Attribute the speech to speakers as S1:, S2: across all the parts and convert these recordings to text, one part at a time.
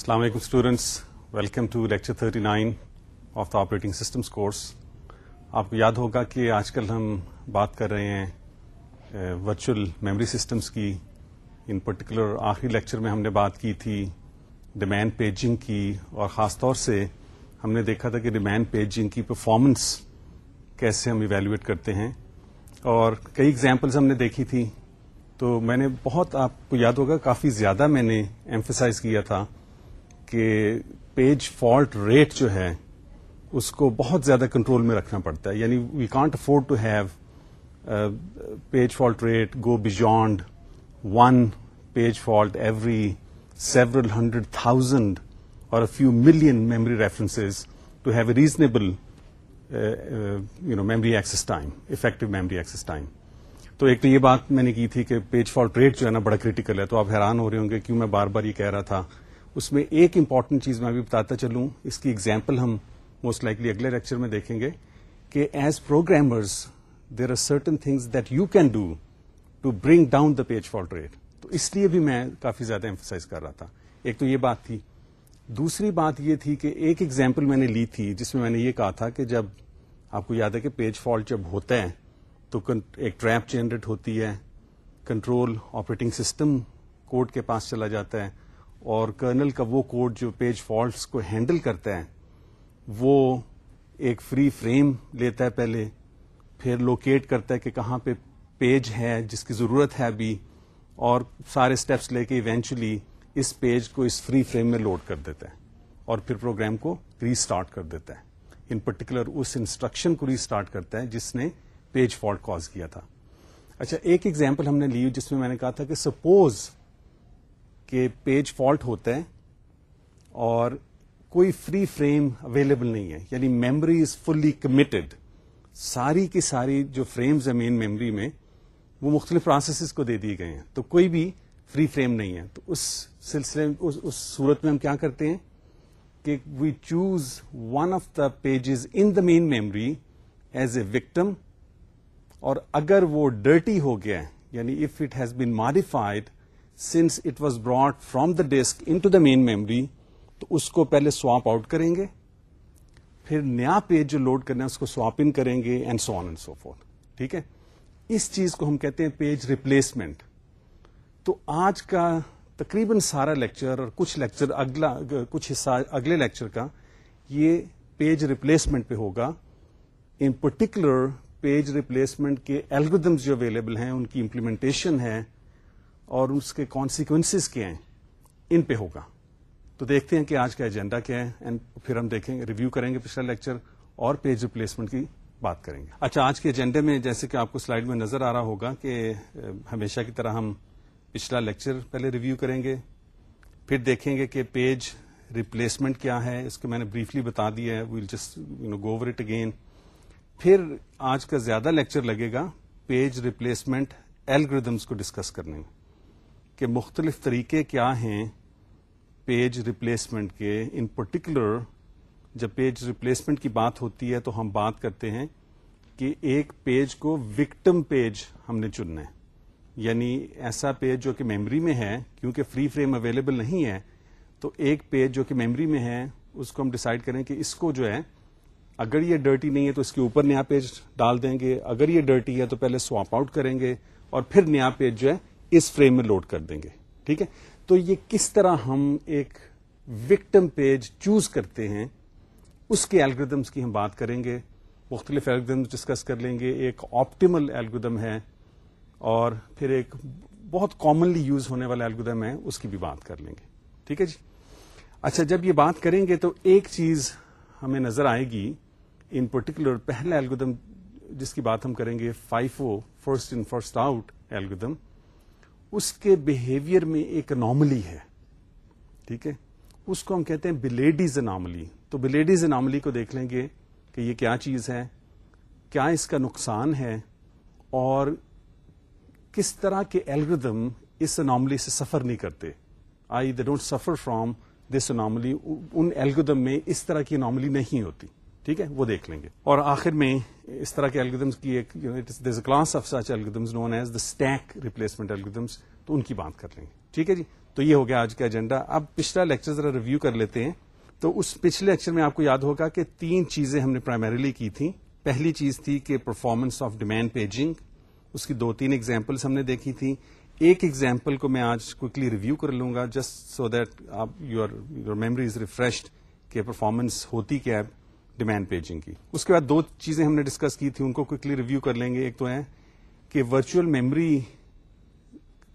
S1: السلام علیکم students welcome to lecture 39 nine of the operating systems course آپ کو یاد ہوگا کہ آج کل ہم بات کر رہے ہیں ورچوئل میموری سسٹمس کی ان پرٹیکولر آخری لیکچر میں ہم نے بات کی تھی ڈیمینڈ پیجنگ کی اور خاص طور سے ہم نے دیکھا تھا کہ ڈیمینڈ پیجنگ کی پرفارمنس کیسے ہم ایویلویٹ کرتے ہیں اور کئی ایگزامپلز ہم نے دیکھی تھی تو میں نے بہت آپ کو یاد ہوگا کافی زیادہ میں نے ایمفیسائز کیا تھا کہ پیج فالٹ ریٹ جو ہے، اس کو بہت زیادہ کنٹرول میں رکھنا پڑتا ہے۔ یعنی we can't afford to have page fault rate go beyond one page fault every several hundred thousand اور few million memory references to have a reasonable you know memory access time effective memory access time تو ایک تو یہ بات میں نے کی تھی کہ پیج فالٹ ریٹ جو ہے نا بڑا کریٹیکل ہے۔ تو آپ حیران ہو رہے ہوں گے، کیوں میں بار بار یہ کہہ رہا تھا اس میں ایک امپورٹنٹ چیز میں بھی بتاتا چلوں، اس کی ایگزامپل ہم موسٹ لائکلی اگلے لیکچر میں دیکھیں گے کہ as programmers there are certain things that you can do to bring down the page fault rate تو اس لیے بھی میں کافی زیادہ ایمفسائز کر رہا تھا۔ ایک تو یہ بات تھی۔ دوسری بات یہ تھی کہ ایک ایگزامپل میں نے لی تھی جس میں میں نے یہ کہا تھا کہ جب آپ کو یاد ہے کہ پیج فالٹ جب ہوتا ہے تو ایک ٹریپ جنریٹ ہوتی ہے۔ کنٹرول آپریٹنگ سسٹم کوڈ کے پاس چلا جاتا ہے۔ اور کرنل کا وہ کوڈ جو پیج فالٹس کو ہینڈل کرتا ہے، وہ ایک فری فریم لیتا ہے پہلے، پھر لوکیٹ کرتا ہے کہ کہاں پہ پیج ہے، جس کی ضرورت ہے ابھی، اور سارے اسٹیپس لے کے ایونچولی اس پیج کو اس فری فریم میں لوڈ کر دیتا ہے، اور پھر پروگرام کو ریسٹارٹ کر دیتا ہے۔ ان پرٹیکولر اس انسٹرکشن کو ریسٹارٹ کرتا ہے جس نے پیج فالٹ کاز کیا تھا۔ اچھا ایک ایگزامپل ہم نے لی جس میں میں نے کہا تھا کہ سپوز کہ پیج فالٹ ہوتا ہے اور کوئی فری فریم اویلیبل نہیں ہے۔ یعنی میموری از فلی کمیٹڈ ساری کی ساری جو فریمز ہیں مین میموری میں وہ مختلف پروسیسز کو دے دیے گئے ہیں۔ تو کوئی بھی فری فریم نہیں ہے۔ تو اس سلسلے اس, اس صورت میں ہم کیا کرتے ہیں کہ we choose one of the pages in the main memory as a victim اور اگر وہ ڈرٹی ہو گیا یعنی if it has been modified since it was brought from the disk into the main memory تو اس کو پہلے سواپ آؤٹ کریں گے، پھر نیا پیج جو لوڈ کرنا ہے، اس کو سواپ ان کریں گے and so on and so forth ٹھیک ہے؟ اس چیز کو ہم کہتے ہیں پیج ریپلیسمنٹ تو آج کا تقریباً سارا لیکچر اور کچھ لیکچر اگلا، کچھ حصہ اگلے لیکچر کا، یہ پیج ریپلیسمنٹ پہ ہوگا. ان پرٹیکولر پیج ریپلیسمنٹ کے الگودمس جو اویلیبل ہیں، ان کی امپلیمنٹیشن ہے. اور اس کے کانسیکوینس کیا ہیں؟ ان پہ ہوگا۔ تو دیکھتے ہیں کہ آج کا ایجنڈا کیا ہے اینڈ پھر ہم دیکھیں گے ریویو کریں گے پچھلا لیکچر اور پیج ریپلیسمنٹ کی بات کریں گے۔ اچھا آج کے ایجنڈے میں جیسے کہ آپ کو سلائڈ میں نظر آ رہا ہوگا کہ ہمیشہ کی طرح ہم پچھلا لیکچر پہلے ریویو کریں گے، پھر دیکھیں گے کہ پیج ریپلیسمنٹ کیا ہے۔ اس کو میں نے بریفلی بتا دیا ہے well just you know go over it again پھر آج کا زیادہ لیکچر لگے گا پیج ریپلیسمنٹ ایلگردمس کو ڈسکس کرنے میں۔ کہ مختلف طریقے کیا ہیں پیج ریپلیسمنٹ کے؟ ان پرٹیکولر جب پیج ریپلیسمنٹ کی بات ہوتی ہے تو ہم بات کرتے ہیں کہ ایک پیج کو وکٹم پیج ہم نے چننا ہے۔ یعنی ایسا پیج جو کہ میموری میں ہے، کیونکہ فری فریم اویلیبل نہیں ہے، تو ایک پیج جو کہ میموری میں ہے، اس کو ہم ڈسائڈ کریں کہ اس کو جو ہے، اگر یہ ڈرٹی نہیں ہے تو اس کے اوپر نیا پیج ڈال دیں گے، اگر یہ ڈرٹی ہے تو پہلے سواپ آؤٹ کریں گے اور پھر نیا پیج جو ہے اس فریم میں لوڈ کر دیں گے۔ ٹھیک ہے؟ تو یہ کس طرح ہم ایک وکٹم پیج چوز کرتے ہیں، اس کے الگریدمس کی ہم بات کریں گے۔ مختلف الگریدم ڈسکس کر لیں گے۔ ایک آپٹیمل الگریدم ہے اور پھر ایک بہت کامنلی یوز ہونے والا الگریدم ہے، اس کی بھی بات کر لیں گے۔ ٹھیک ہے جی؟ اچھا جب یہ بات کریں گے تو ایک چیز ہمیں نظر آئے گی۔ ان پرٹیکولر پہلا الگریدم جس کی بات ہم کریں گے five first in first out algorithm اس کے بہیویئر میں ایک اناملی ہے. ٹھیک ہے؟ اس کو ہم کہتے ہیں بلیڈیز اناملی تو بلیڈیز اناملی کو دیکھ لیں گے کہ یہ کیا چیز ہے، کیا اس کا نقصان ہے، اور کس طرح کے الگریدم اس اناملی سے سفر نہیں کرتے. I they don't suffer from this anomaly in algorithm میں اس طرح کی اناملی نہیں ہوتی. ٹھیک ہے؟ وہ دیکھ لیں گے۔ اور آخر میں اس طرح کے الگریدمس کی ایک class of such known as the stack replacement algorithms تو ان کی بات کر لیں گے۔ ٹھیک ہے جی؟ تو یہ ہو گیا آج کا ایجنڈا اب پچھلا لیکچر ذرا ریویو کر لیتے ہیں۔ تو اس پچھلے لیکچر میں آپ کو یاد ہوگا کہ تین چیزیں ہم نے پرائمریلی کی تھیں۔ پہلی چیز تھی کہ پرفارمنس آف ڈیمانڈ پیجنگ اس کی دو تین ایگزامپلس ہم نے دیکھی تھی ایک ایگزامپل کو میں آج کوکلی ریویو کر لوں گا جسٹ سو دیٹ آپ your your memory is refreshed کہ پرفارمنس ہوتی کیا ہے۔ ڈیمانڈ پیجنگ کی۔ اس کے بعد دو چیزیں ہم نے ڈسکس کی تھی، ان کو کوکلی ریویو کر لیں گے۔ ایک تو ہے کہ ورچوئل میموری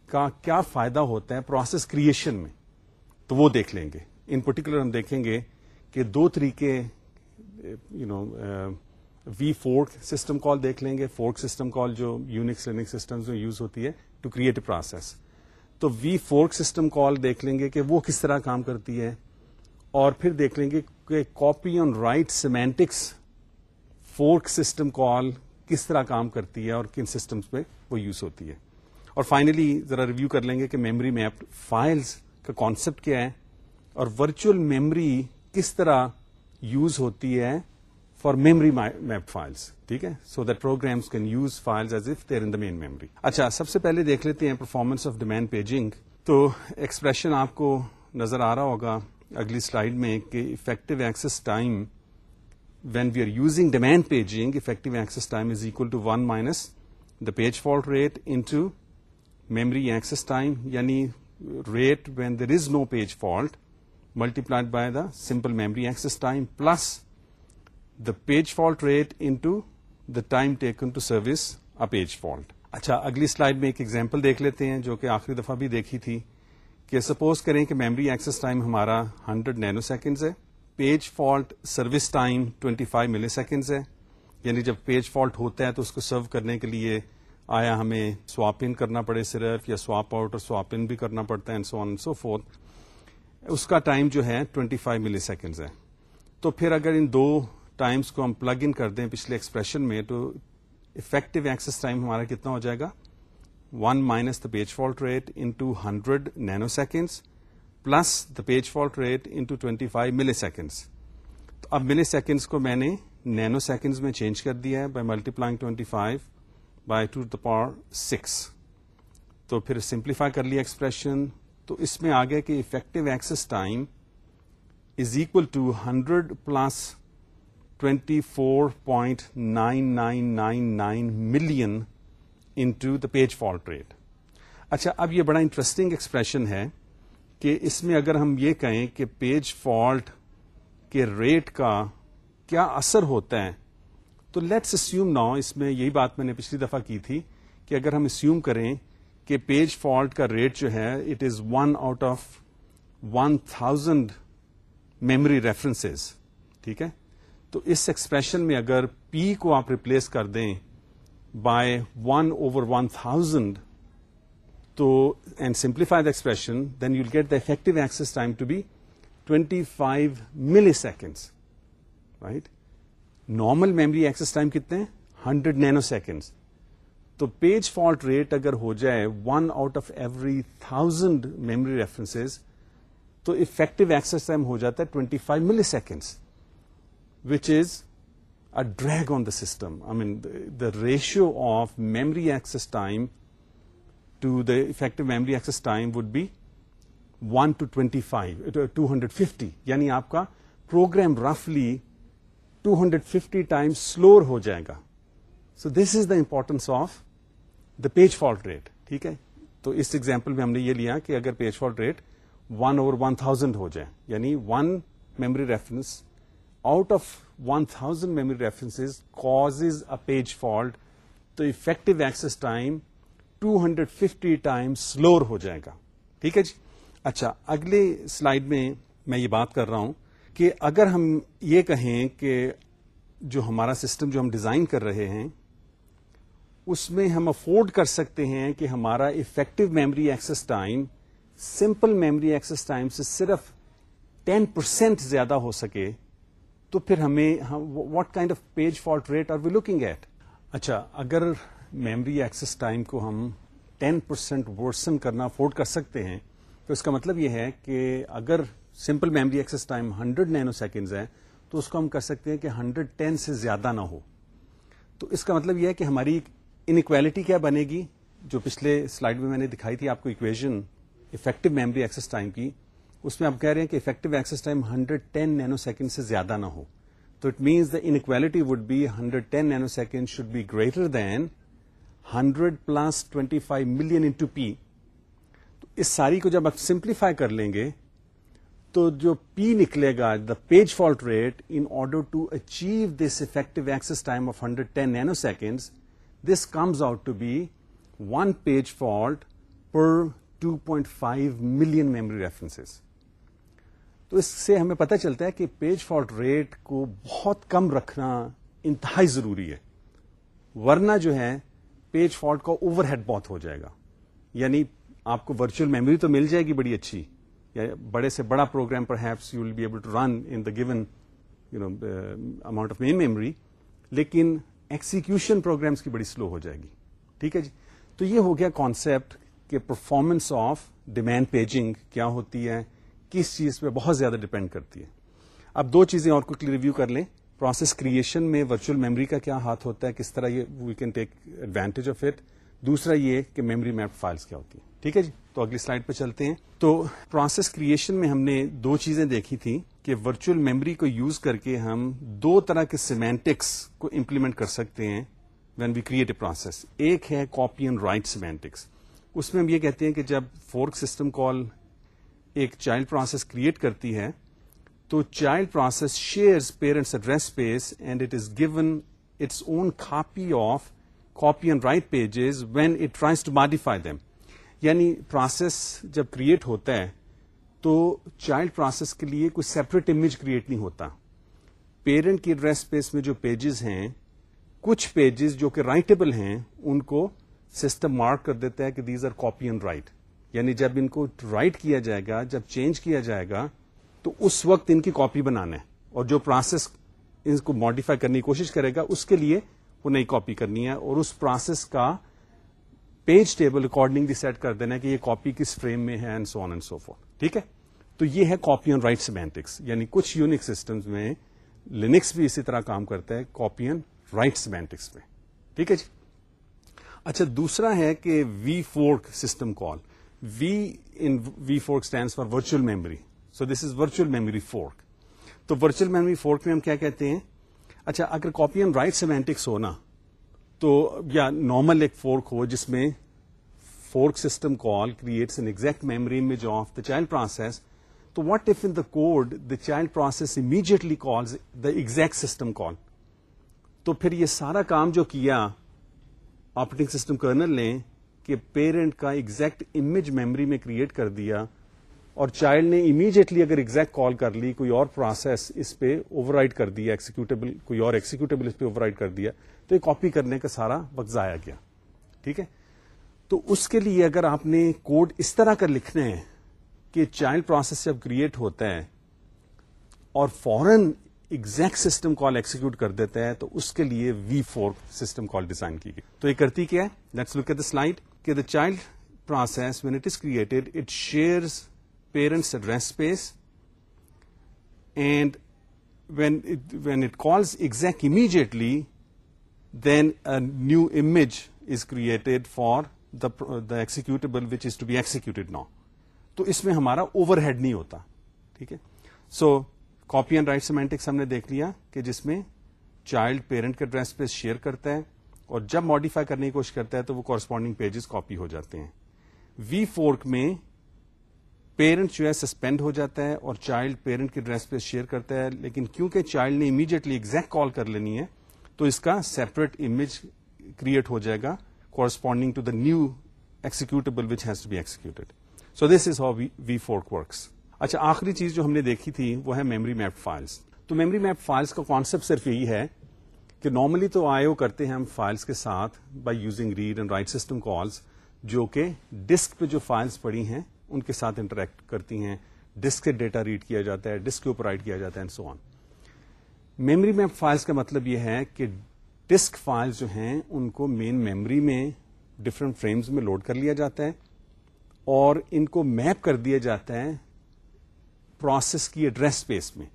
S1: کا کیا فائدہ ہوتا ہے پروسیس کریشن میں۔ تو وہ دیکھ لیں گے۔ ان پرٹیکولر ہم دیکھیں گے کہ دو طریقے you know we fork system call دیکھ لیں گے۔ فورک سسٹم کال جو یونکس لرننگ سسٹم میں یوز ہوتی ہے ٹو کریٹ اے پروسیس تو وی فورک سسٹم کال دیکھ لیں گے کہ وہ کس طرح کام کرتی ہے۔ اور پھر دیکھ لیں گے کہ copy on write semantics fork system call کس طرح کام کرتی ہے اور کن سسٹمز پہ وہ یوز ہوتی ہے۔ اور فائنلی ذرا ریویو کر لیں گے کہ میموری میپ فائلز کا کانسیپٹ کیا ہے اور ورچوئل میموری کس طرح یوز ہوتی ہے فار میمری میپ فائلس ٹھیک ہے؟ So that programs can use files as if they're in the main memory اچھا سب سے پہلے دیکھ لیتے ہیں پرفارمنس آف ڈیمینڈ پیجنگ تو ایکسپریشن آپ کو نظر آ رہا ہوگا۔ اگلی سلائڈ میں کہ effective access time when we are using demand paging effective access time is equal to one minus the page fault rate into memory access time یعنی rate when there is no page fault multiplied by the simple memory access time plus the page fault rate into the time taken to service a page fault اچھا اگلی slide میں ایک example دیکھ لیتے ہیں جو کہ آخری دفعہ بھی دیکھی تھی۔ کہ سپوز کریں کہ میمری ایکسس ٹائم ہمارا 100 نینو سیکنڈز ہے، page fault service time 25 five milliseconds ہے یعنی جب پیج فالٹ ہوتا ہے تو اس کو سرو کرنے کے لیے آیا ہمیں سواپ ان کرنا پڑے صرف، یا سواپ آؤٹ اور سواپ ان بھی کرنا پڑتا ہے سو آن سو فورتھ اس کا ٹائم جو ہے 25 فائیو ملی سیکنڈز ہے۔ تو پھر اگر ان دو ٹائمس کو ہم پلگ ان کر دیں پچھلے ایکسپریشن میں، تو افیکٹو ایکسس ٹائم ہمارا کتنا ہو جائے گا؟ One minus the page fault rate into hundred nanoseconds plus the page fault rate into twenty five milliseconds تو اب ملی سیکنڈس کو میں نے نینو سیکنڈز میں چینج کر دیا ہے by multiplying twenty five by two the power six تو پھر سمپلیفائی کر لیا ایکسپریشن تو اس میں آگے کہ effective access time is equal to hundred plus twenty four point nine nine nine nine million into the page fault rate اچھا اب یہ بڑا انٹرسٹنگ ایکسپریشن ہے کہ اس میں اگر ہم یہ کہیں کہ پیج فالٹ کے ریٹ کا کیا اثر ہوتا ہے، تو لیٹس اسیوم ناؤ اس میں یہی بات میں نے پچھلی دفعہ کی تھی کہ اگر ہم اسیوم کریں کہ پیج فالٹ کا ریٹ جو ہے it is one out of one thousand memory reference ٹھیک ہے؟ تو اس ایکسپریشن میں اگر پی کو آپ ریپلیس کر دیں by one over one thousand تو and simplify the expression then you get the effective access time to be twenty five milliseconds right normal memory access time کتنے ہیں ہنڈریڈ نینو سیکنڈس تو پیج فالٹ ریٹ اگر ہو جائے one out of every thousand memory reference تو effective access time ہو جاتا ہے twenty five milliseconds which is drag on the system I mean the ratio of memory access time to the effective memory access time would be one to twenty five to hundred fifty یعنی آپ کا program رفلی two hundred fifty time slower ہو جائے گا so this is the importance of the page fault rate ٹھیک ہے تو اس example میں ہم نے یہ لیا کہ اگر page fault rate one over one thousand ہو جائے یعنی one memory reference out of one thousand memory reference cause a page fault تو effective access time two hundred fifty time slower ہو جائے گا۔ ٹھیک ہے جی؟ اچھا اگلے سلائڈ میں میں یہ بات کر رہا ہوں کہ اگر ہم یہ کہیں کہ جو ہمارا سسٹم جو ہم ڈیزائن کر رہے ہیں، اس میں ہم افورڈ کر سکتے ہیں کہ ہمارا effective memory access time simple memory access time سے صرف ٹین پرسینٹ زیادہ ہو سکے۔ تو پھر ہمیں what kind of page fault rate are we looking at اچھا اگر میموری ایکسس ٹائم کو ہم ٹین پرسینٹ ورسن کرنا افورڈ کر سکتے ہیں، تو اس کا مطلب یہ ہے کہ اگر simple memory access time hundred nanoseconds ہے، تو اس کو ہم کر سکتے ہیں کہ ہنڈریڈ ٹین سے زیادہ نہ ہو۔ تو اس کا مطلب یہ ہے کہ ہماری انکوالٹی کیا بنے گی؟ جو پچھلے سلائڈ میں میں نے دکھائی تھی آپ کو equation effective memory access time کی اس میں آپ کہہ رہے ہیں کہ effective access time hundred ten nanosecond سے زیادہ نہ ہو۔ تو it means the inequality would be hundred ten nanosecond should be greater than hundred plus twenty five million into p تو اس ساری کو جب آپ سمپلیفائی کر لیں گے، تو جو پی نکلے گا the page fault rate in order to achieve this effective access time of hundred ten nanosecond this comes out to be one page fault per two point five million memory reference تو اس سے ہمیں پتہ چلتا ہے کہ page fault ریٹ کو بہت کم رکھنا انتہائی ضروری ہے۔ ورنہ جو ہے، پیج فالٹ کا اوور ہیڈ بہت ہو جائے گا۔ یعنی آپ کو ورچوئل میموری تو مل جائے گی بڑی اچھی۔ یا بڑے سے بڑا program perhaps you will be able to run in the given you know amount of main memory لیکن ایکسیکیوشن پروگرامس کی بڑی سلو ہو جائے گی۔ ٹھیک ہے جی؟ تو یہ ہو گیا کانسیپٹ کہ پرفارمنس آف ڈیمینڈ پیجنگ کیا ہوتی ہے۔ کس چیز پہ بہت زیادہ ڈپینڈ کرتی ہے۔ اب دو چیزیں اور کوئی ریویو کر لیں۔ پروسیس کریشن میں ورچوئل میموری کا کیا ہاتھ ہوتا ہے، کس طرح یہ we can take advantage of it دوسرا یہ کہ میموری میپ فائلس کیا ہوتی ہے ٹھیک ہے جی؟ تو اگلی سلائڈ پہ چلتے ہیں۔ تو پروسیس کریشن میں ہم نے دو چیزیں دیکھی تھی کہ ورچوئل میموری کو یوز کر کے ہم دو طرح کے سیمینٹکس کو امپلیمنٹ کر سکتے ہیں when we create a process ایک ہے کاپی اینڈ رائٹ سیمینٹکس اس میں ہم یہ کہتے ہیں کہ جب فورک سسٹم کال ایک چائلڈ پروسیس کریٹ کرتی ہے، تو child process shares parent's address space and it is given its own copy of copy and write pages when it tries to modify them یعنی پروسیس جب create ہوتا ہے، تو child process کے لیے کوئی سیپریٹ امیج کریٹ نہیں ہوتا۔ پیرنٹ کی ایڈریس اسپیس میں جو پیجز ہیں، کچھ پیجز جو کہ رائٹیبل ہیں، ان کو سسٹم مارک کر دیتا ہے کہ these are copy and write. یعنی جب ان کو رائٹ کیا جائے گا، جب چینج کیا جائے گا، تو اس وقت ان کی کاپی بنانا ہے۔ اور جو پروسیس ان کو ماڈیفائی کرنے کی کوشش کرے گا، اس کے لیے وہ نئی کاپی کرنی ہے۔ اور اس پروسیس کا پیج ٹیبل اکارڈنگلی سیٹ کر دینا ہے کہ یہ کاپی کس فریم میں ہے and so on and so forth ٹھیک ہے؟ تو یہ ہے کاپی اینڈ رائٹ سیمینٹکس یعنی کچھ یونک سسٹم میں لینکس بھی اسی طرح کام کرتا ہے کاپی اینڈ رائٹ سیمینٹکس میں۔ ٹھیک ہے جی؟ اچھا دوسرا ہے کہ V fork system call V in V fork stand for virtual memory so this is virtual memory fork تو ورچوئل میموری فورک میں ہم کیا کہتے ہیں؟ اچھا اگر کاپی اینڈ رائٹ سیمینٹکس ہونا تو یا نارمل ایک فورک ہو، جس میں fork system call creates an exact memory image of the child process so what if in the code the child process immediately calls the exec system call تو پھر یہ سارا کام جو کیا آپریٹنگ سسٹم کرنل نے کہ پیرنٹ کا ایگزیکٹ امیج میموری میں کریٹ کر دیا اور چائلڈ نے امیڈیٹلی اگر ایگزیکٹ کال کر لی، کوئی اور پروسیس اس پہ اوور کر دیا ایکسیکیوٹیبل کوئی اور ایکسیکیوٹیبل اس پہ اوور کر دیا، تو یہ کاپی کرنے کا سارا وقت ضائع گیا۔ ٹھیک ہے؟ تو اس کے لیے اگر آپ نے کوڈ اس طرح کر لکھنا ہے کہ چائلڈ پروسیس جب کریٹ ہوتا ہے اور فورن ایگزیکٹ سسٹم کال ایکسیکیوٹ کر دیتا ہے تو اس کے لیے V fork system call design کی گئی۔ تو یہ کرتی کیا ہے؟ Let's look at the slide کہ the child process when it is created it shares parent's address space and when when it calls exec immediately then new image is created for the executable which is to be executed now تو اس میں ہمارا over head نہیں ہوتا، ٹھیک ہے؟ So copy and write semantics ہم نے دیکھ لیا کہ جس میں چائلڈ پیرنٹ کے ڈریس پہ شیئر کرتا ہے اور جب ماڈیفائی کرنے کی کوشش کرتا ہے تو وہ کورسپونڈنگ پیجز کاپی ہو جاتے ہیں۔ وی فورک میں پیرنٹ جو ہے سسپینڈ ہو جاتا ہے اور چائلڈ پیرنٹ کے ڈریس پہ شیئر کرتا ہے، لیکن کیونکہ چائلڈ نے امیڈیٹلی ایگزیکٹ کال کر لینی ہے، تو اس کا سیپریٹ امیج کریٹ ہو جائے گا corresponding to the new executable which has to be executed so this is how V fork works اچھا آخری چیز جو ہم نے دیکھی تھی وہ ہے میموری میپ فائلس تو میموری میپ فائلس کا کانسیپٹ صرف یہی ہے کہ نارملی تو آئی او کرتے ہیں ہم فائلس کے ساتھ by using read and write system calls جو کہ ڈسک پہ جو فائلس پڑی ہیں، ان کے ساتھ انٹریکٹ کرتی ہیں. ڈسک سے ڈیٹا ریڈ کیا جاتا ہے ڈسک کے اوپر رائٹ کیا جاتا ہے so on memory map files کا مطلب یہ ہے کہ ڈسک فائلس جو ہیں، ان کو مین میموری میں ڈفرنٹ فریمز میں لوڈ کر لیا جاتا ہے اور ان کو میپ کر دیا جاتا ہے پروسیس کی ایڈریس اسپیس میں.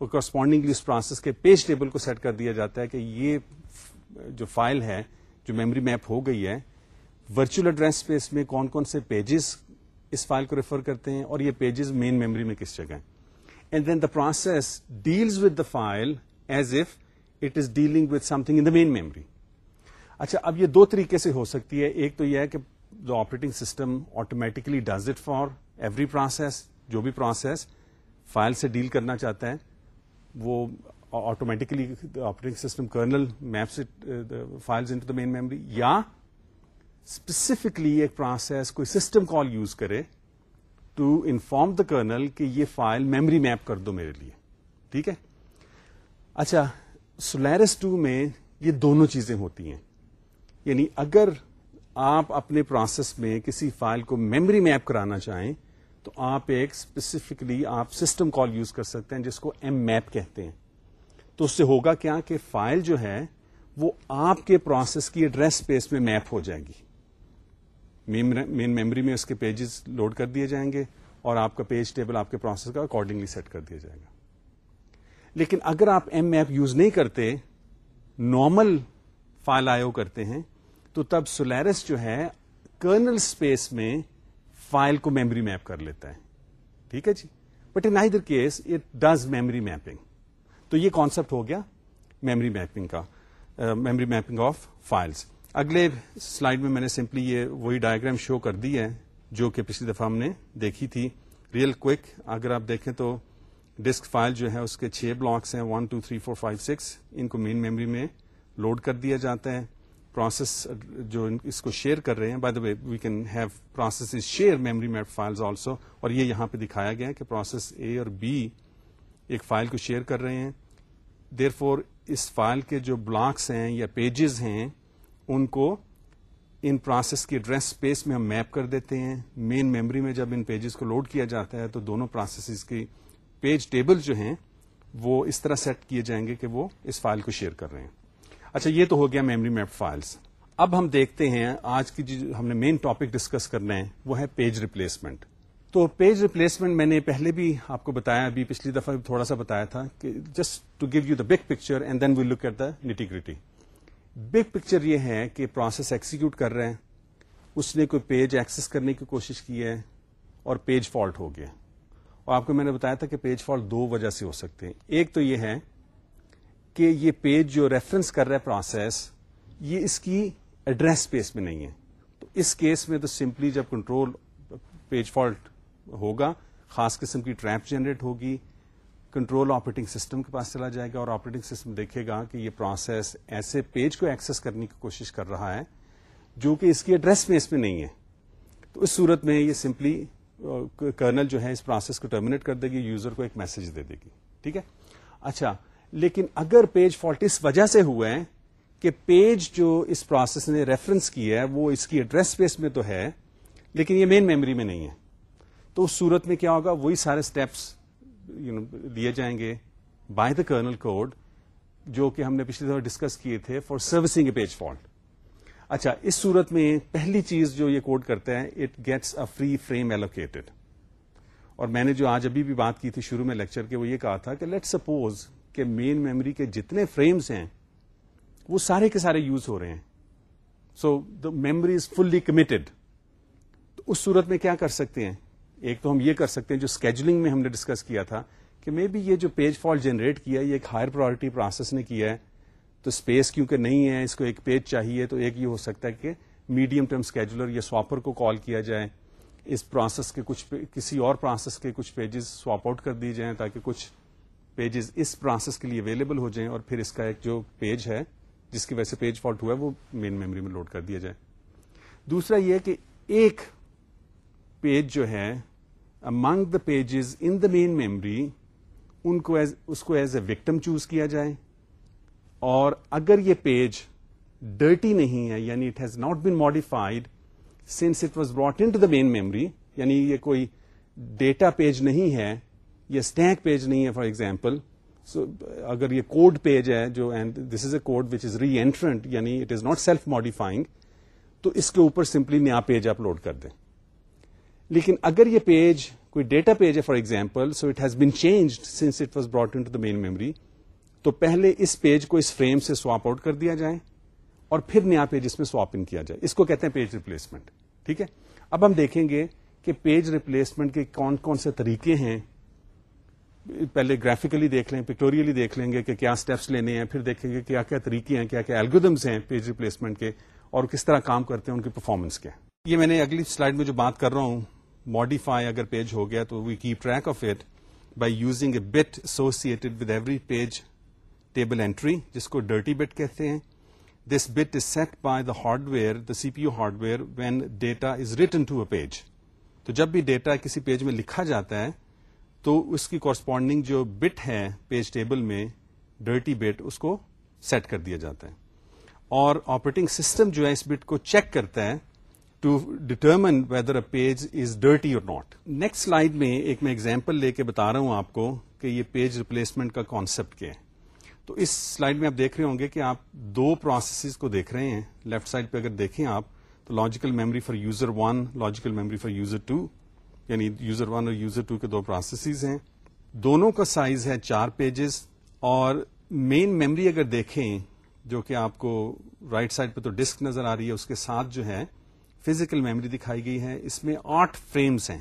S1: وہ کرسپونڈنگلی اس پروسیس کے پیج ٹیبل کو سیٹ کر دیا جاتا ہے کہ یہ جو فائل ہے، جو میموری میپ ہو گئی ہے ورچوئل ایڈریس اسپیس میں کون کون سے پیجز اس فائل کو ریفر کرتے ہیں اور یہ پیجز مین میموری میں کس جگہ and then the process deals with the file as if it is dealing with something in the main memory اچھا اب یہ دو طریقے سے ہو سکتی ہے. ایک تو یہ ہے کہ جو operating system automatically does it for every process جو بھی پروسیس فائل سے ڈیل کرنا چاہتا ہے، وہ automatically operating system kernel maps files into the main memory یا اسپیسیفکلی ایک پروسیس کوئی سسٹم کال یوز کرے ٹو انفارم دا کرنل کہ یہ فائل میموری میپ کر دو میرے لیے۔ ٹھیک ہے؟ اچھا سولیرس ٹو میں یہ دونوں چیزیں ہوتی ہیں۔ یعنی اگر آپ اپنے پروسیس میں کسی فائل کو میموری میپ کرانا چاہیں تو آپ ایک اسپیسیفکلی آپ سسٹم کال یوز کر سکتے ہیں جس کو ایم میپ کہتے ہیں۔ تو اس سے ہوگا کیا کہ فائل جو ہے وہ آپ کے پروسیس کی ایڈریس اسپیس میں میپ ہو جائے گی۔ مین میموری میں اس کے پیجز لوڈ کر دیے جائیں گے اور آپ کا پیج ٹیبل آپ کے پروسیس کا اکارڈنگلی سیٹ کر دیا جائے گا۔ لیکن اگر آپ ایم میپ یوز نہیں کرتے نارمل فائل آئیو کرتے ہیں، تو تب سولیرس جو ہے کرنل اسپیس میں فائل کو میموری میپ کر لیتا ہے۔ ٹھیک ہے جی؟ But in other case it does memory mapping تو یہ کانسپٹ ہو گیا میموری میپنگ کا میموری میپنگ آف فائلس اگلے سلائڈ میں میں نے سمپلی یہ وہی ڈائگرام شو کر دی ہے جو کہ پچھلی دفعہ ہم نے دیکھی تھی۔ ریئل کوئک اگر آپ دیکھیں تو ڈسک فائل جو ہے، اس کے چھ بلاکس ہیں۔ One two three four five six ان کو مین میموری میں لوڈ کر دیا جاتا ہے۔ پروسیس uh, جو اس کو شیئر کر رہے ہیں. By the way we can have process share memory map files also اور یہ یہاں پہ دکھایا گیا ہے کہ پروسیس اے اور بی ایک فائل کو شیئر کر رہے ہیں. دیر فور اس فائل کے جو بلاکس ہیں یا پیجز ہیں، ان کو ان پروسیس کی ایڈریس اسپیس میں ہم میپ کر دیتے ہیں. مین میموری میں جب ان پیجز کو لوڈ کیا جاتا ہے، تو دونوں پروسیسز کی پیج ٹیبل جو ہیں، وہ اس طرح سیٹ کیے جائیں گے کہ وہ اس فائل کو شیئر کر رہے ہیں. اچھا یہ تو ہو گیا میموری میپ فائلس اب ہم دیکھتے ہیں، آج کی جو ہم نے مین ٹاپک ڈسکس کرنا ہے، وہ ہے پیج ریپلیسمنٹ تو پیج ریپلیسمنٹ میں نے پہلے بھی آپ کو بتایا، ابھی پچھلی دفعہ بھی تھوڑا سا بتایا تھا کہ just to give you the big picture and then we look at the nitty gritty big picture یہ ہے کہ پروسیس ایکسیکیوٹ کر رہے ہیں، اس نے کوئی پیج ایکسس کرنے کی کوشش کی ہے اور پیج فالٹ ہو گیا. اور آپ کو میں نے بتایا تھا کہ پیج فالٹ دو وجہ سے ہو سکتے ہیں۔ ایک تو یہ ہے کہ یہ پیج جو ریفرنس کر رہا ہے پروسیس یہ اس کی ایڈریس اسپیس میں نہیں ہے۔ تو اس کیس میں تو سمپلی جب کنٹرول پیج فالٹ ہوگا، خاص قسم کی ٹریپ جنریٹ ہوگی کنٹرول آپریٹنگ سسٹم کے پاس چلا جائے گا اور آپریٹنگ سسٹم دیکھے گا کہ یہ پروسیس ایسے پیج کو ایکسس کرنے کی کوشش کر رہا ہے جو کہ اس کی ایڈریس اسپیس میں نہیں ہے۔ تو اس صورت میں یہ سمپلی کرنل uh, جو ہے اس پروسیس کو ٹرمینیٹ کر دے گی یوزر کو ایک میسج دے دے گی۔ ٹھیک ہے؟ اچھا لیکن اگر پیج فالٹ اس وجہ سے ہوا ہے کہ پیج جو اس پروسیس نے ریفرنس کی ہے، وہ اس کی ایڈریس اسپیس میں تو ہے، لیکن یہ مین میموری میں نہیں ہے۔ تو اس صورت میں کیا ہوگا؟ وہی سارے اسٹیپس لیے جائیں گے بائی دا کرنل کوڈ جو کہ ہم نے پچھلی دفعہ ڈسکس کیے تھے for servicing a page fault اچھا اس صورت میں پہلی چیز جو یہ کوڈ کرتا ہے it gets a free frame allocated اور میں نے جو آج ابھی بھی بات کی تھی شروع میں لیکچر کے، وہ یہ کہا تھا کہ لیٹ سپوز کہ مین میموری کے جتنے فریمز ہیں، وہ سارے کے سارے یوز ہو رہے ہیں. So the memory is fully committed تو اس صورت میں کیا کر سکتے ہیں؟ ایک تو ہم یہ کر سکتے ہیں، جو اسکیجولنگ میں ہم نے ڈسکس کیا تھا، کہ مے بی یہ جو پیج فال جنریٹ کیا یہ ایک ہائر پرائرٹی پروسیس نے کیا ہے. تو اسپیس کیونکہ نہیں ہے، اس کو ایک پیج چاہیے، تو ایک یہ ہو سکتا ہے کہ میڈیم ٹرم اسکیجولر یا سواپر کو کال کیا جائے. اس پروسیس کے کچھ کسی اور پروسیس کے کچھ پیجز سواپ آؤٹ کر دی جائیں تاکہ کچھ پیجز اس پروسیس کے لیے اویلیبل ہو جائیں اور پھر اس کا ایک جو پیج ہے، جس کی وجہ سے پیج فالٹ ہوا ہے، وہ مین میموری میں لوڈ کر دیا جائے۔ دوسرا یہ کہ ایک پیج جو ہے among the pages in the main memory ان کو اس کو ایز اے وکٹم چوز کیا جائے۔ اور اگر یہ پیج ڈرٹی نہیں ہے یعنی it has not been modified since it was brought into the main memory یعنی یہ کوئی ڈیٹا پیج نہیں ہے یا اسٹیک پیج نہیں ہے فار ایگزامپل سو اگر یہ کوڈ پیج ہے جو this is a code which is reentrant یعنی it is not self modifying تو اس کے اوپر سمپلی نیا پیج اپلوڈ کر دیں۔ لیکن اگر یہ پیج کوئی ڈیٹا پیج ہے for example so it has been change since it was brought into the main memory تو پہلے اس پیج کو اس فریم سے سواپ آؤٹ کر دیا جائے اور پھر نیا پیج اس میں سواپ ان کیا جائے۔ اس کو کہتے ہیں پیج ریپلیسمنٹ ٹھیک ہے؟ اب ہم دیکھیں گے کہ پیج ریپلیسمنٹ کے کون کون سے طریقے ہیں پہلے گرافکلی دیکھ لیں پکٹوریلی دیکھ لیں گے کہ کیا اسٹیپس لینے ہیں، پھر دیکھیں گے کیا کیا طریقے ہیں، کیا کیا الگودمس ہیں پیج ریپلیسمنٹ کے اور کس طرح کام کرتے ہیں، ان کی پرفارمنس کے یہ میں نے اگلی سلائڈ میں جو بات کر رہا ہوں ماڈیفائی اگر پیج ہو گیا تو we keep track of it by using a bit associated with every page table entry جس کو ڈرٹی بٹ کہتے ہیں۔ This bit is set by the hardware the C P U hardware when data is written to a page تو جب بھی data کسی page میں لکھا جاتا ہے تو اس کی کورسپونڈنگ جو بٹ ہے پیج ٹیبل میں ڈرٹی بٹ اس کو سیٹ کر دیا جاتا ہے۔ اور آپریٹنگ سسٹم جو ہے اس بٹ کو چیک کرتا ہے to determine whether a page is dirty اور ناٹ نیکسٹ سلائڈ میں ایک میں ایگزامپل لے کے بتا رہا ہوں آپ کو کہ یہ پیج ریپلیسمنٹ کا کانسپٹ کیا ہے۔ تو اس سلائڈ میں آپ دیکھ رہے ہوں گے کہ آپ دو پروسیسز کو دیکھ رہے ہیں۔ لیفٹ سائڈ پہ اگر دیکھیں آپ تو logical memory for user one logical memory for user two یعنی یوزر ون اور یوزر ٹو کے دو پروسیسز ہیں۔ دونوں کا سائز ہے چار پیجز اور مین میموری اگر دیکھیں، جو کہ آپ کو رائٹ سائڈ پہ تو ڈسک نظر آ رہی ہے، اس کے ساتھ جو ہے فزیکل میموری دکھائی گئی ہے۔ اس میں آٹھ فریمز ہیں۔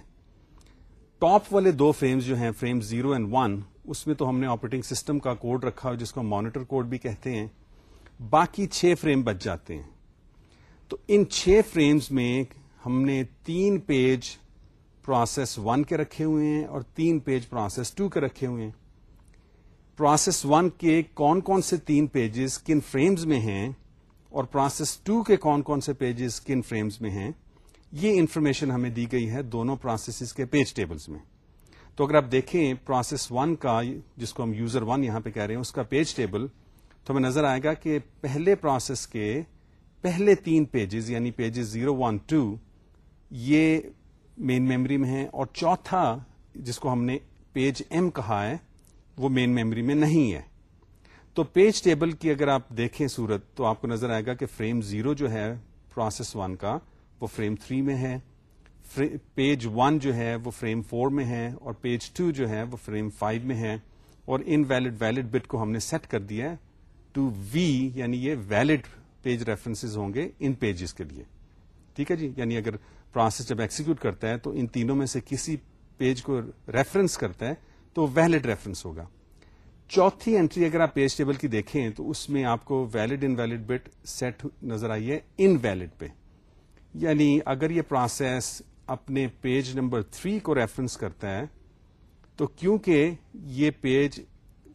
S1: ٹاپ والے دو فریمز جو ہیں فریم زیرو اینڈ ون اس میں تو ہم نے آپریٹنگ سسٹم کا کوڈ رکھا ہو جس کو مانیٹر کوڈ بھی کہتے ہیں۔ باقی چھ فریم بچ جاتے ہیں۔ تو ان چھ فریمز میں ہم نے تین پیج پروسیس ون کے رکھے ہوئے ہیں اور تین پیج پروسیس ٹو کے رکھے ہوئے ہیں۔ پروسیس ون کے کون کون سے تین پیجز کن فریمز میں ہیں اور پروسیس ٹو کے کون کون سے پیجز کن فریمز میں ہیں۔ یہ انفارمیشن ہمیں دی گئی ہے دونوں پروسیسز کے پیج ٹیبلز میں۔ تو اگر آپ دیکھیں پروسیس ون کا جس کو ہم یوزر ون یہاں پہ کہہ رہے ہیں، اس کا پیج ٹیبل تو ہمیں نظر آئے گا کہ پہلے پروسیس کے پہلے تین پیجز یعنی پیجز زیرو ون ٹو یہ مین میموری میں ہیں اور چوتھا جس کو ہم نے پیج ایم کہا ہے، وہ مین میموری میں نہیں ہے۔ تو پیج ٹیبل کی اگر آپ دیکھیں صورت، تو آپ کو نظر آئے گا کہ فریم زیرو جو ہے پروسیس ون کا، وہ فریم تھری میں ہے۔ پیج ون جو ہے، وہ فریم فور میں ہے۔ اور پیج ٹو جو ہے، وہ فریم فائیو میں ہے۔ اور ان ویلڈ ویلڈ بٹ کو ہم نے سیٹ کر دیا ہے ٹو وی یعنی یہ ویلڈ پیج ریفرنس ہوں گے ان پیجز کے لیے۔ ٹھیک ہے جی؟ یعنی اگر پروسیس جب ایکسیکیوٹ کرتا ہے تو ان تینوں میں سے کسی پیج کو ریفرنس کرتا ہے تو ویلڈ ریفرنس ہوگا۔ چوتھی انٹری اگر آپ پیج ٹیبل کی دیکھیں تو اس میں آپ کو valid invalid bit set نظر آئی ہے ان ویلڈ پہ۔ یعنی اگر یہ پروسیس اپنے پیج نمبر تھری کو ریفرنس کرتا ہے تو کیونکہ یہ پیج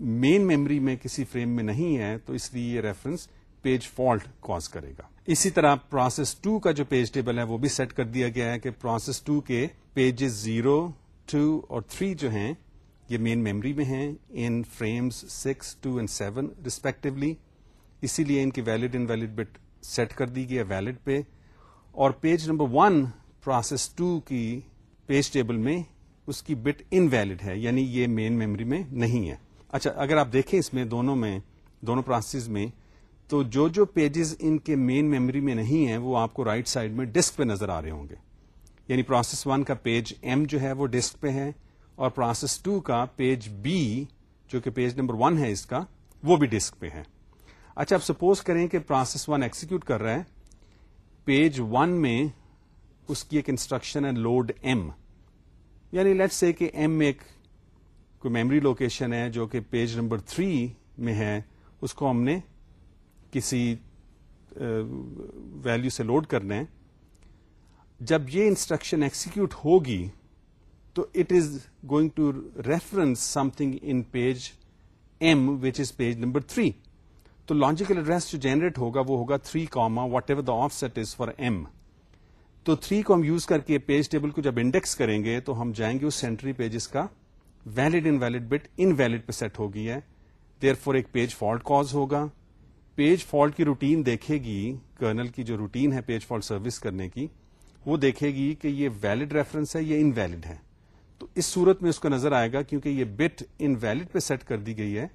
S1: مین میموری میں کسی فریم میں نہیں ہے تو اس لیے یہ ریفرنس پیج فالٹ کاز کرے گا۔ اسی طرح پروسیس ٹو کا جو پیج ٹیبل ہے وہ بھی سیٹ کر دیا گیا ہے کہ پروسیس ٹو کے پیجز زیرو ٹو اور تھری جو ہیں یہ مین میموری میں ہیں in frames six two and seven respectively اسی لیے ان کی valid invalid bit set کر دی گئی ہے ویلڈ پہ. اور page number one process two کی پیج ٹیبل میں اس کی بٹ ان ویلڈ ہے یعنی یہ مین میموری میں نہیں ہے. اچھا اگر آپ دیکھیں اس میں دونوں میں، دونوں پروسیس میں تو جو جو پیجز ان کے مین میموری میں نہیں ہیں، وہ آپ کو رائٹ right سائڈ میں ڈسک پہ نظر آ رہے ہوں گے. یعنی پروسیس ون کا پیج ایم جو ہے وہ ڈسک پہ ہے اور پروسیس ٹو کا پیج بی جو کہ پیج نمبر ون ہے اس کا، وہ بھی ڈسک پہ ہے. اچھا آپ سپوز کریں کہ پروسیس ون ایکسیکیوٹ کر رہا ہے. پیج ون میں اس کی ایک انسٹرکشن ہے لوڈ ایم یعنی لیٹ سے کہ ایم ایک کوئی میموری لوکیشن ہے جو کہ پیج نمبر تھری میں ہے، اس کو ہم نے کسی ویلو سے لوڈ کرنا ہے جب یہ انسٹرکشن ایکسیکیوٹ ہوگی، تو it is going to reference something in page M which is page number three تو لاجیکل ایڈریس جو جنریٹ ہوگا، وہ ہوگا three comma whatever the offset is for M تو تھری کو ہم یوز کر کے پیج ٹیبل کو جب انڈیکس کریں گے، تو ہم جائیں گے اس سینٹری پیجز کا valid invalid bit invalid پہ سیٹ ہوگی ہے. دیر فور ایک پیج فالٹ کاز ہوگا. پیج فالٹ کی روٹین دیکھے گی، کرنل کی جو روٹین ہے پیج فالٹ سروس کرنے کی، وہ دیکھے گی کہ یہ ویلڈ ریفرنس ہے یہ ان ویلڈ ہے۔ تو اس صورت میں اس کو نظر آئے گا کیونکہ یہ بٹ ان ویلڈ پہ سیٹ کر دی گئی ہے۔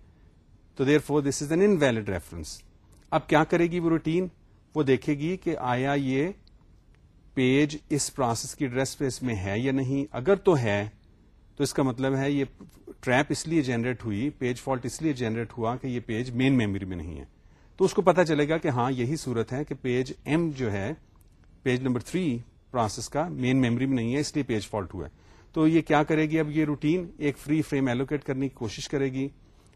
S1: تو therefore this is an invalid reference اب کیا کرے گی وہ روٹین وہ دیکھے گی کہ آیا یہ پیج اس پروسیس کی ایڈریس اسپیس میں ہے یا نہیں۔ اگر تو ہے، تو اس کا مطلب ہے یہ ٹریپ اس لیے جنریٹ ہوئی، پیج فالٹ اس لیے جنریٹ ہوا کہ یہ پیج مین میموری میں نہیں ہے۔ تو اس کو پتا چلے گا کہ ہاں یہی صورت ہے کہ پیج ایم جو ہے، پیج نمبر تھری پروسیس کا مین میموری میں نہیں ہے، اس لیے پیج فالٹ ہوا ہے۔ تو یہ کیا کرے گی؟ اب یہ روٹین ایک فری فریم ایلوکیٹ کرنے کی کوشش کرے گی۔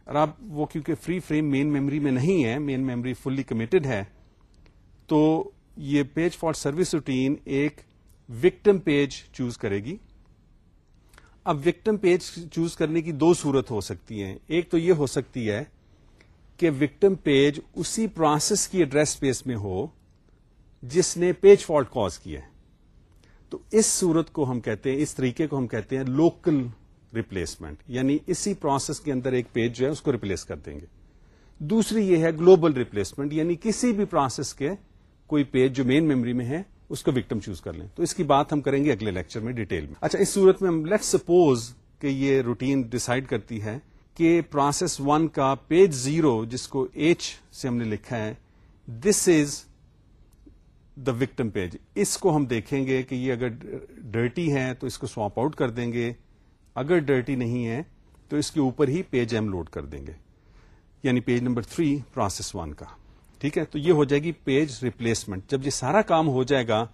S1: اور اب وہ کیونکہ فری فریم مین میموری میں نہیں ہے مین میموری فلی کمیٹڈ ہے، تو یہ پیج فالٹ سروس روٹین ایک وکٹم پیج چوز کرے گی۔ اب وکٹم پیج چوز کرنے کی دو صورت ہو سکتی ہیں۔ ایک تو یہ ہو سکتی ہے کہ وکٹم پیج اسی پروسیس کی ایڈریس اسپیس میں ہو جس نے پیج فالٹ کاز کیا ہے۔ تو اس صورت کو ہم کہتے ہیں، اس طریقے کو ہم کہتے ہیں لوکل ریپلیسمنٹ یعنی اسی پروسیس کے اندر ایک پیج جو ہے اس کو ریپلیس کر دیں گے۔ دوسری یہ ہے گلوبل ریپلیسمنٹ یعنی کسی بھی پروسیس کے کوئی پیج جو مین میموری میں ہے، اس کو وکٹم چوز کر لیں۔ تو اس کی بات ہم کریں گے اگلے لیکچر میں ڈیٹیل میں۔ اچھا اس صورت میں ہم لیٹ سپوز کہ یہ روٹین ڈسائڈ کرتی ہے کہ پروسیس ون کا پیج زیرو جس کو ایچ سے ہم نے لکھا ہے this is the victim page اس کو ہم دیکھیں گے کہ یہ اگر ڈرٹی ہے تو اس کو سواپ آؤٹ کر دیں گے۔ اگر ڈرٹی نہیں ہے تو اس کے اوپر ہی پیج ایم لوڈ کر دیں گے۔ یعنی page number three process one کا۔ ٹھیک ہے؟ تو یہ ہو جائے گی پیج ریپلیسمنٹ جب یہ سارا کام ہو جائے گا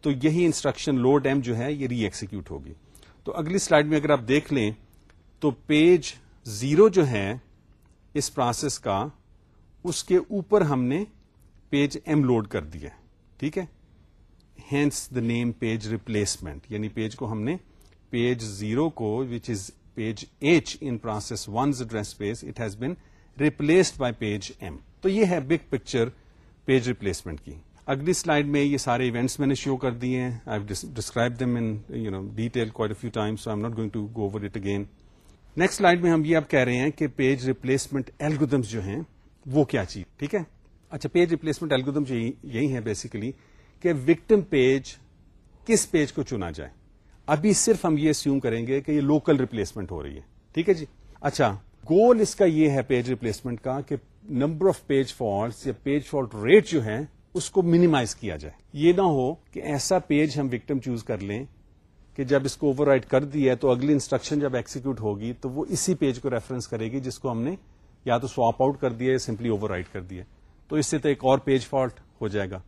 S1: تو یہی انسٹرکشن لوڈ ایم جو ہے یہ ری ایکسیکیوٹ ہوگی۔ تو اگلی سلائڈ میں اگر آپ دیکھ لیں تو پیج زیرو جو ہے اس پروسیس کا، اس کے اوپر ہم نے پیج ایم لوڈ کر دیا ٹھیک ہے؟ Hence the name page replacement یعنی پیج کو ہم نے پیج زیرو کو which is page H in process one's address space it has been replaced by page M تو یہ ہے بگ پکچر پیج ریپلیسمنٹ کی۔ اگلی سلائڈ میں یہ سارے ایونٹس میں نے شو کر دیے ہیں۔ I describe them in you know detail few times so I'm not going to go over it again next slide میں ہم یہ اب کہہ رہے ہیں کہ پیج ریپلیسمنٹ ایلگودمس جو ہیں، وہ کیا چیز ٹھیک ہے؟ اچھا پیج ریپلیسمنٹ ایلگودم یہی ہے بیسیکلی کہ وکٹم پیج کس پیج کو چنا جائے۔ ابھی صرف ہم یہ سیوم کریں گے کہ یہ لوکل ریپلیسمنٹ ہو رہی ہے۔ ٹھیک ہے جی؟ اچھا گول اس کا یہ ہے پیج ریپلیسمنٹ کا کہ نمبر آف پیج فالٹ یا پیج فالٹ ریٹ جو ہے اس کو منیمائز کیا جائے۔ یہ نہ ہو کہ ایسا پیج ہم وکٹم چوز کر لیں کہ جب اس کو اوور رائٹ کر دیا تو اگلی انسٹرکشن جب ایکسیکیوٹ ہوگی تو وہ اسی پیج کو ریفرنس کرے گی جس کو ہم نے یا تو سواپ آؤٹ کر دیا یا سمپلی اوور رائٹ کر دیا تو اس سے تو ایک اور پیج فالٹ ہو جائے گا۔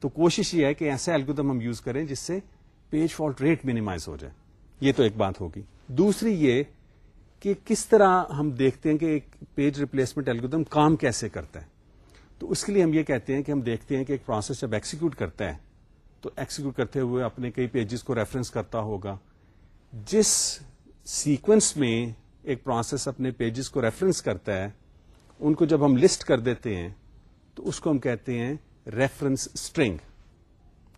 S1: تو کوشش یہ ہے کہ ایسا الگودم ہم یوز کریں جس سے پیج فالٹ ریٹ مینیمائز ہو جائے۔ یہ تو ایک بات ہوگی۔ دوسری یہ کہ کس طرح ہم دیکھتے ہیں کہ ایک پیج ریپلیسمنٹ الگودم کام کیسے کرتا ہے۔ تو اس کے لیے ہم یہ کہتے ہیں کہ ہم دیکھتے ہیں کہ ایک پروسیس جب ایکسیکیوٹ کرتا ہے تو ایکسیکیوٹ کرتے ہوئے اپنے کئی پیجز کو ریفرنس کرتا ہوگا۔ جس سیکوینس میں ایک پروسیس اپنے پیجز کو ریفرنس کرتا ہے، ان کو جب ہم لسٹ کر دیتے ہیں، تو اس کو ہم کہتے ہیں ریفرنس اسٹرنگ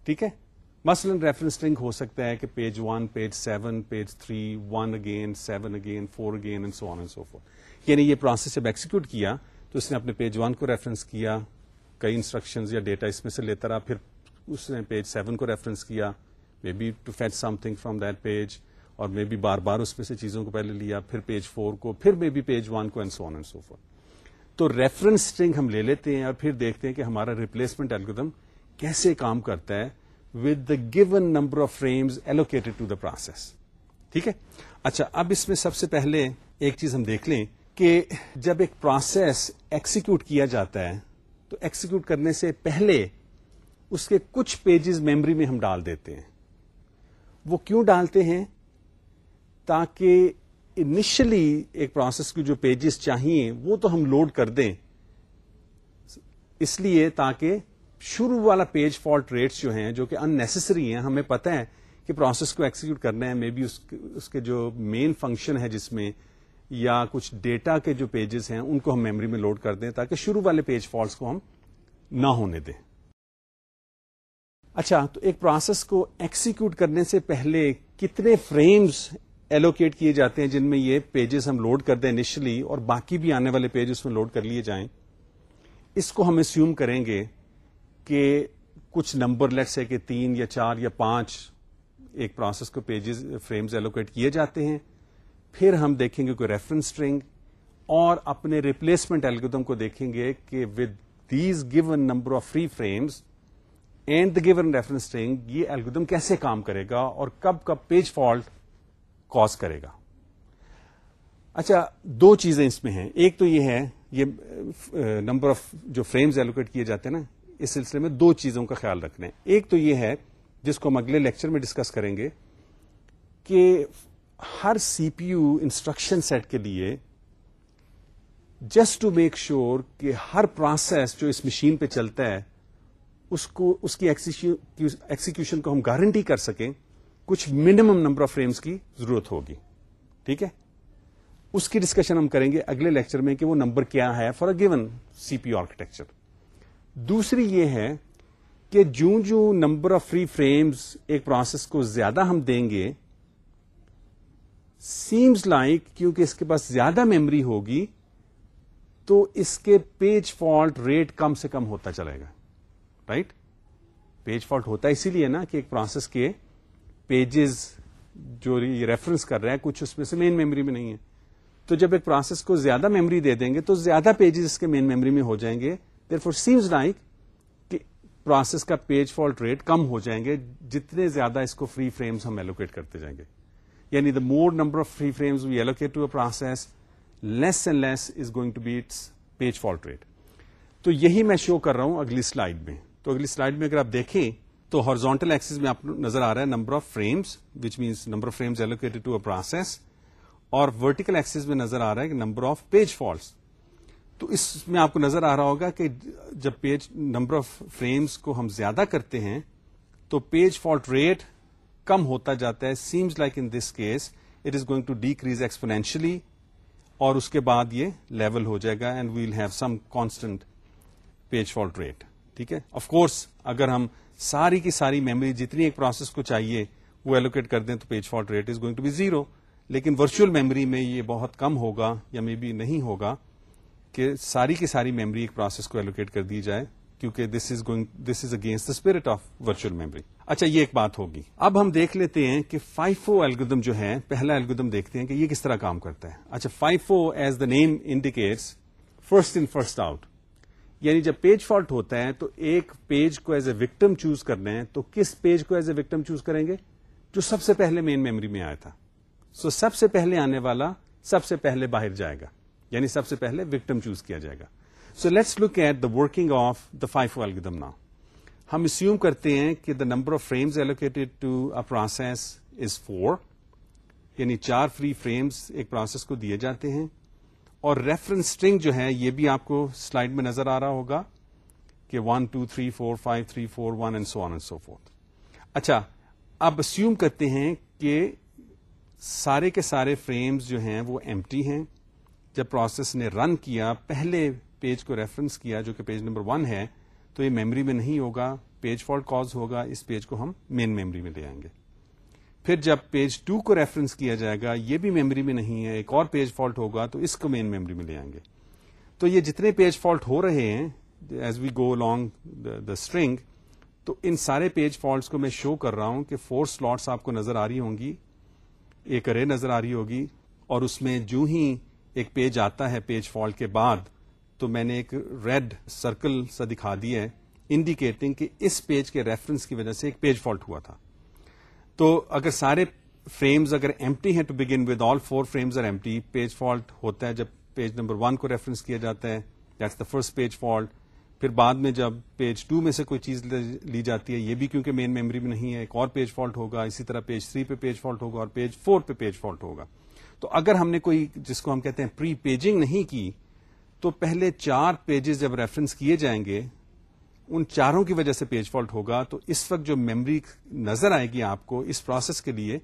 S1: ٹھیک ہے؟ مثلاً ریفرنس اسٹرنگ ہو سکتا ہے کہ page one page seven page three one again seven again four again and so on so four یعنی یہ پروسیس جب ایکسیکیوٹ کیا، تو اس نے اپنے پیج ون کو ریفرنس کیا، کئی انسٹرکشن یا ڈیٹا اس میں سے لیتا رہا، پھر اس نے پیج سیون کو ریفرنس کیا maybe to fetch something from that page اور مے بی بار بار اس میں سے چیزوں کو پہلے لیا، پھر پیج فور کو، پھر مے بی پیج ون کو and so and so forth تو ریفرنس اسٹرنگ ہم لے لیتے ہیں اور پھر دیکھتے ہیں کہ ہمارا ریپلیسمنٹ ایلگودم کیسے کام کرتا ہے with the given number of frames allocated to the process ٹھیک ہے؟ اچھا اب اس میں سب سے پہلے ایک چیز ہم دیکھ لیں کہ جب ایک پروسیس ایکسیکیوٹ کیا جاتا ہے، تو ایکسیکیوٹ کرنے سے پہلے اس کے کچھ پیجز میموری میں ہم ڈال دیتے ہیں۔ وہ کیوں ڈالتے ہیں؟ تاکہ انیشلی ایک پروسیس کی جو پیجز چاہیے، وہ تو ہم لوڈ کر دیں۔ اس لیے تاکہ شروع والا پیج فالٹ ریٹس جو ہیں، جو کہ ان نیسسری ہیں، ہمیں پتہ ہے کہ پروسیس کو ایکسیکیوٹ کرنا ہے مے بی اس کے جو مین فنکشن ہے جس میں، یا کچھ ڈیٹا کے جو پیجز ہیں، ان کو ہم میموری میں لوڈ کر دیں تاکہ شروع والے پیج فالٹس کو ہم نہ ہونے دیں۔ اچھا تو ایک پروسیس کو ایکسیکیوٹ کرنے سے پہلے کتنے فریمز ایلوکیٹ کیے جاتے ہیں جن میں یہ پیجز ہم لوڈ کر دیں انیشلی اور باقی بھی آنے والے پیج اس میں لوڈ کر لیے جائیں؟ اس کو ہم اسیوم کریں گے کہ کچھ نمبر لیٹ سے کہ تین یا چار یا پانچ ایک پروسیس کو پیجز فریمز ایلوکیٹ کیے جاتے ہیں، پھر ہم دیکھیں گے کوئی ریفرنس اسٹرنگ اور اپنے ریپلیسمنٹ ایلگودم کو دیکھیں گے کہ with these given number of free frames and the given reference string یہ ایلگودم کیسے کام کرے گا اور کب کب پیج فالٹ کاز کرے گا۔ اچھا دو چیزیں اس میں ہیں۔ ایک تو یہ ہے یہ نمبر آف جو فریمز ایلوکیٹ کیے جاتے ہیں نا، اس سلسلے میں دو چیزوں کا خیال رکھنا ہے۔ ایک تو یہ ہے، جس کو ہم اگلے لیکچر میں ڈسکس کریں گے، کہ ہر C P U instruction set کے لیے جسٹ ٹو میک شیور کہ ہر پروسیس جو اس مشین پہ چلتا ہے اس کو اس کی ایکسیکیوشن کو ہم گارنٹی کر سکیں، کچھ منیمم نمبر آف فریمز کی ضرورت ہوگی۔ ٹھیک ہے؟ اس کی ڈسکشن ہم کریں گے اگلے لیکچر میں کہ وہ نمبر کیا ہے for a given C P architecture دوسری یہ ہے کہ جو جو نمبر آف فری فریمز ایک پروسیس کو زیادہ ہم دیں گے سیمز لائک کیونکہ اس کے پاس زیادہ میموری ہوگی، تو اس کے پیج فالٹ ریٹ کم سے کم ہوتا چلے گا۔ رائٹ پیج فالٹ ہوتا ہے، اسی لیے نا کہ ایک پروسیس کے پیجز جو ریفرنس کر رہا ہے کچھ اس میں سے مین میموری میں نہیں ہے۔ تو جب ایک پروسیس کو زیادہ میموری دے دیں گے، تو زیادہ پیجز اس کے مین میموری میں ہو جائیں گے۔ دیر فور سیمز لائک کہ پروسیس کا پیج فالٹ ریٹ کم ہو جائیں گے، جتنے زیادہ اس کو فری فریمز ہم ایلوکیٹ کرتے جائیں گے۔ یعنی the more number of free frames we allocate to a process less and less is going to be its page fault rate تو یہی میں شو کر رہا ہوں اگلی سلائڈ میں۔ تو اگلی سلائڈ میں اگر آپ دیکھیں تو ہارزونٹل ایکسس میں آپ نظر آ رہا ہے number of frames which means number of frames allocated to a process اور ورٹیکل ایکسس میں نظر آ رہا ہے کہ نمبر آف پیج فالٹس۔ تو اس میں آپ کو نظر آ رہا ہوگا کہ جب پیج، نمبر آف فریمز کو ہم زیادہ کرتے ہیں، تو پیج فالٹ ریٹ کم ہوتا جاتا ہے۔ Seems like in this case it is going to decrease exponentially اور اس کے بعد یہ لیول ہو جائے گا and we'll have some constant page fault rate. ٹھیک ہے؟ آف کورس اگر ہم ساری کی ساری میموری جتنی ایک پروسیس کو چاہیے وہ ایلوکیٹ کر دیں تو page fault rate is going to be zero لیکن ورچوئل میموری میں یہ بہت کم ہوگا یا مے بی نہیں ہوگا کہ ساری کی ساری میموری ایک پروسیس کو ایلوکیٹ کر دی جائے کیونکہ this is going this is against the spirit of virtual memory اچھا یہ ایک بات ہوگی۔ اب ہم دیکھ لیتے ہیں کہ فائیو ایلگودم جو ہے پہلا ایلگودم دیکھتے ہیں کہ یہ کس طرح کام کرتا ہے۔ اچھا FIFO as the name indicates first in first out یعنی جب پیج فالٹ ہوتا ہے تو ایک پیج کو ایز اے وکٹم چوز کرنا ہے تو کس پیج کو ایز اے وکٹم چوز کریں گے؟ جو سب سے پہلے مین میموری میں آیا تھا۔ سو so, سب سے پہلے آنے والا سب سے پہلے باہر جائے گا یعنی سب سے پہلے وکٹم چوز کیا جائے گا۔ So let's look at the working of the FIFO algorithm نا ہم اسیوم کرتے ہیں کہ the number of frames allocated to a process is four یعنی چار فری فریمز ایک پروسیس کو دیے جاتے ہیں۔ اور ریفرنس اسٹرنگ جو ہے، یہ بھی آپ کو سلائڈ میں نظر آ رہا ہوگا کہ one two three four five three four one and so on and so forth اچھا اب اسیوم کرتے ہیں کہ سارے کے سارے فریمز جو ہیں وہ ایمٹی ہیں۔ جب پروسیس نے رن کیا، پہلے پیج کو ریفرنس کیا جو کہ پیج نمبر ون ہے، تو یہ میموری میں نہیں ہوگا پیج فالٹ کاز ہوگا، اس پیج کو ہم مین میموری میں لے آئیں گے۔ پھر جب پیج ٹو کو ریفرنس کیا جائے گا، یہ بھی میموری میں نہیں ہے، ایک اور پیج فالٹ ہوگا، تو اس کو مین میموری میں لے آئیں گے۔ تو یہ جتنے پیج فالٹ ہو رہے ہیں as we go along the string تو ان سارے پیج فالٹس کو میں شو کر رہا ہوں کہ فور سلاٹس آپ کو نظر آ رہی ہوں گی، ایک ارے نظر آ رہی ہوگی، اور اس میں جو ہی ایک پیج آتا ہے پیج فالٹ کے بعد، تو میں نے ایک ریڈ سرکل سا دکھا دیا ہے انڈیکیٹنگ کہ اس پیج کے ریفرنس کی وجہ سے ایک پیج فالٹ ہوا تھا۔ تو اگر سارے فریمز اگر ایمٹی ہیں to begin with all four frames are empty page fault ہوتا ہے جب پیج نمبر ون کو ریفرنس کیا جاتا ہے that's the first page fault پھر بعد میں جب پیج ٹو میں سے کوئی چیز لی جاتی ہے، یہ بھی کیونکہ مین میموری میں نہیں ہے، ایک اور پیج فالٹ ہوگا، اسی طرح پیج تھری پہ پیج فالٹ ہوگا اور پیج فور پہ پیج فالٹ ہوگا۔ تو اگر ہم نے کوئی جس کو ہم کہتے ہیں پری پیجنگ نہیں کی، تو پہلے چار پیجز جب ریفرنس کیے جائیں گے ان چاروں کی وجہ سے پیج فالٹ ہوگا، تو اس وقت جو میموری نظر آئے گی آپ کو اس پروسیس کے لیے،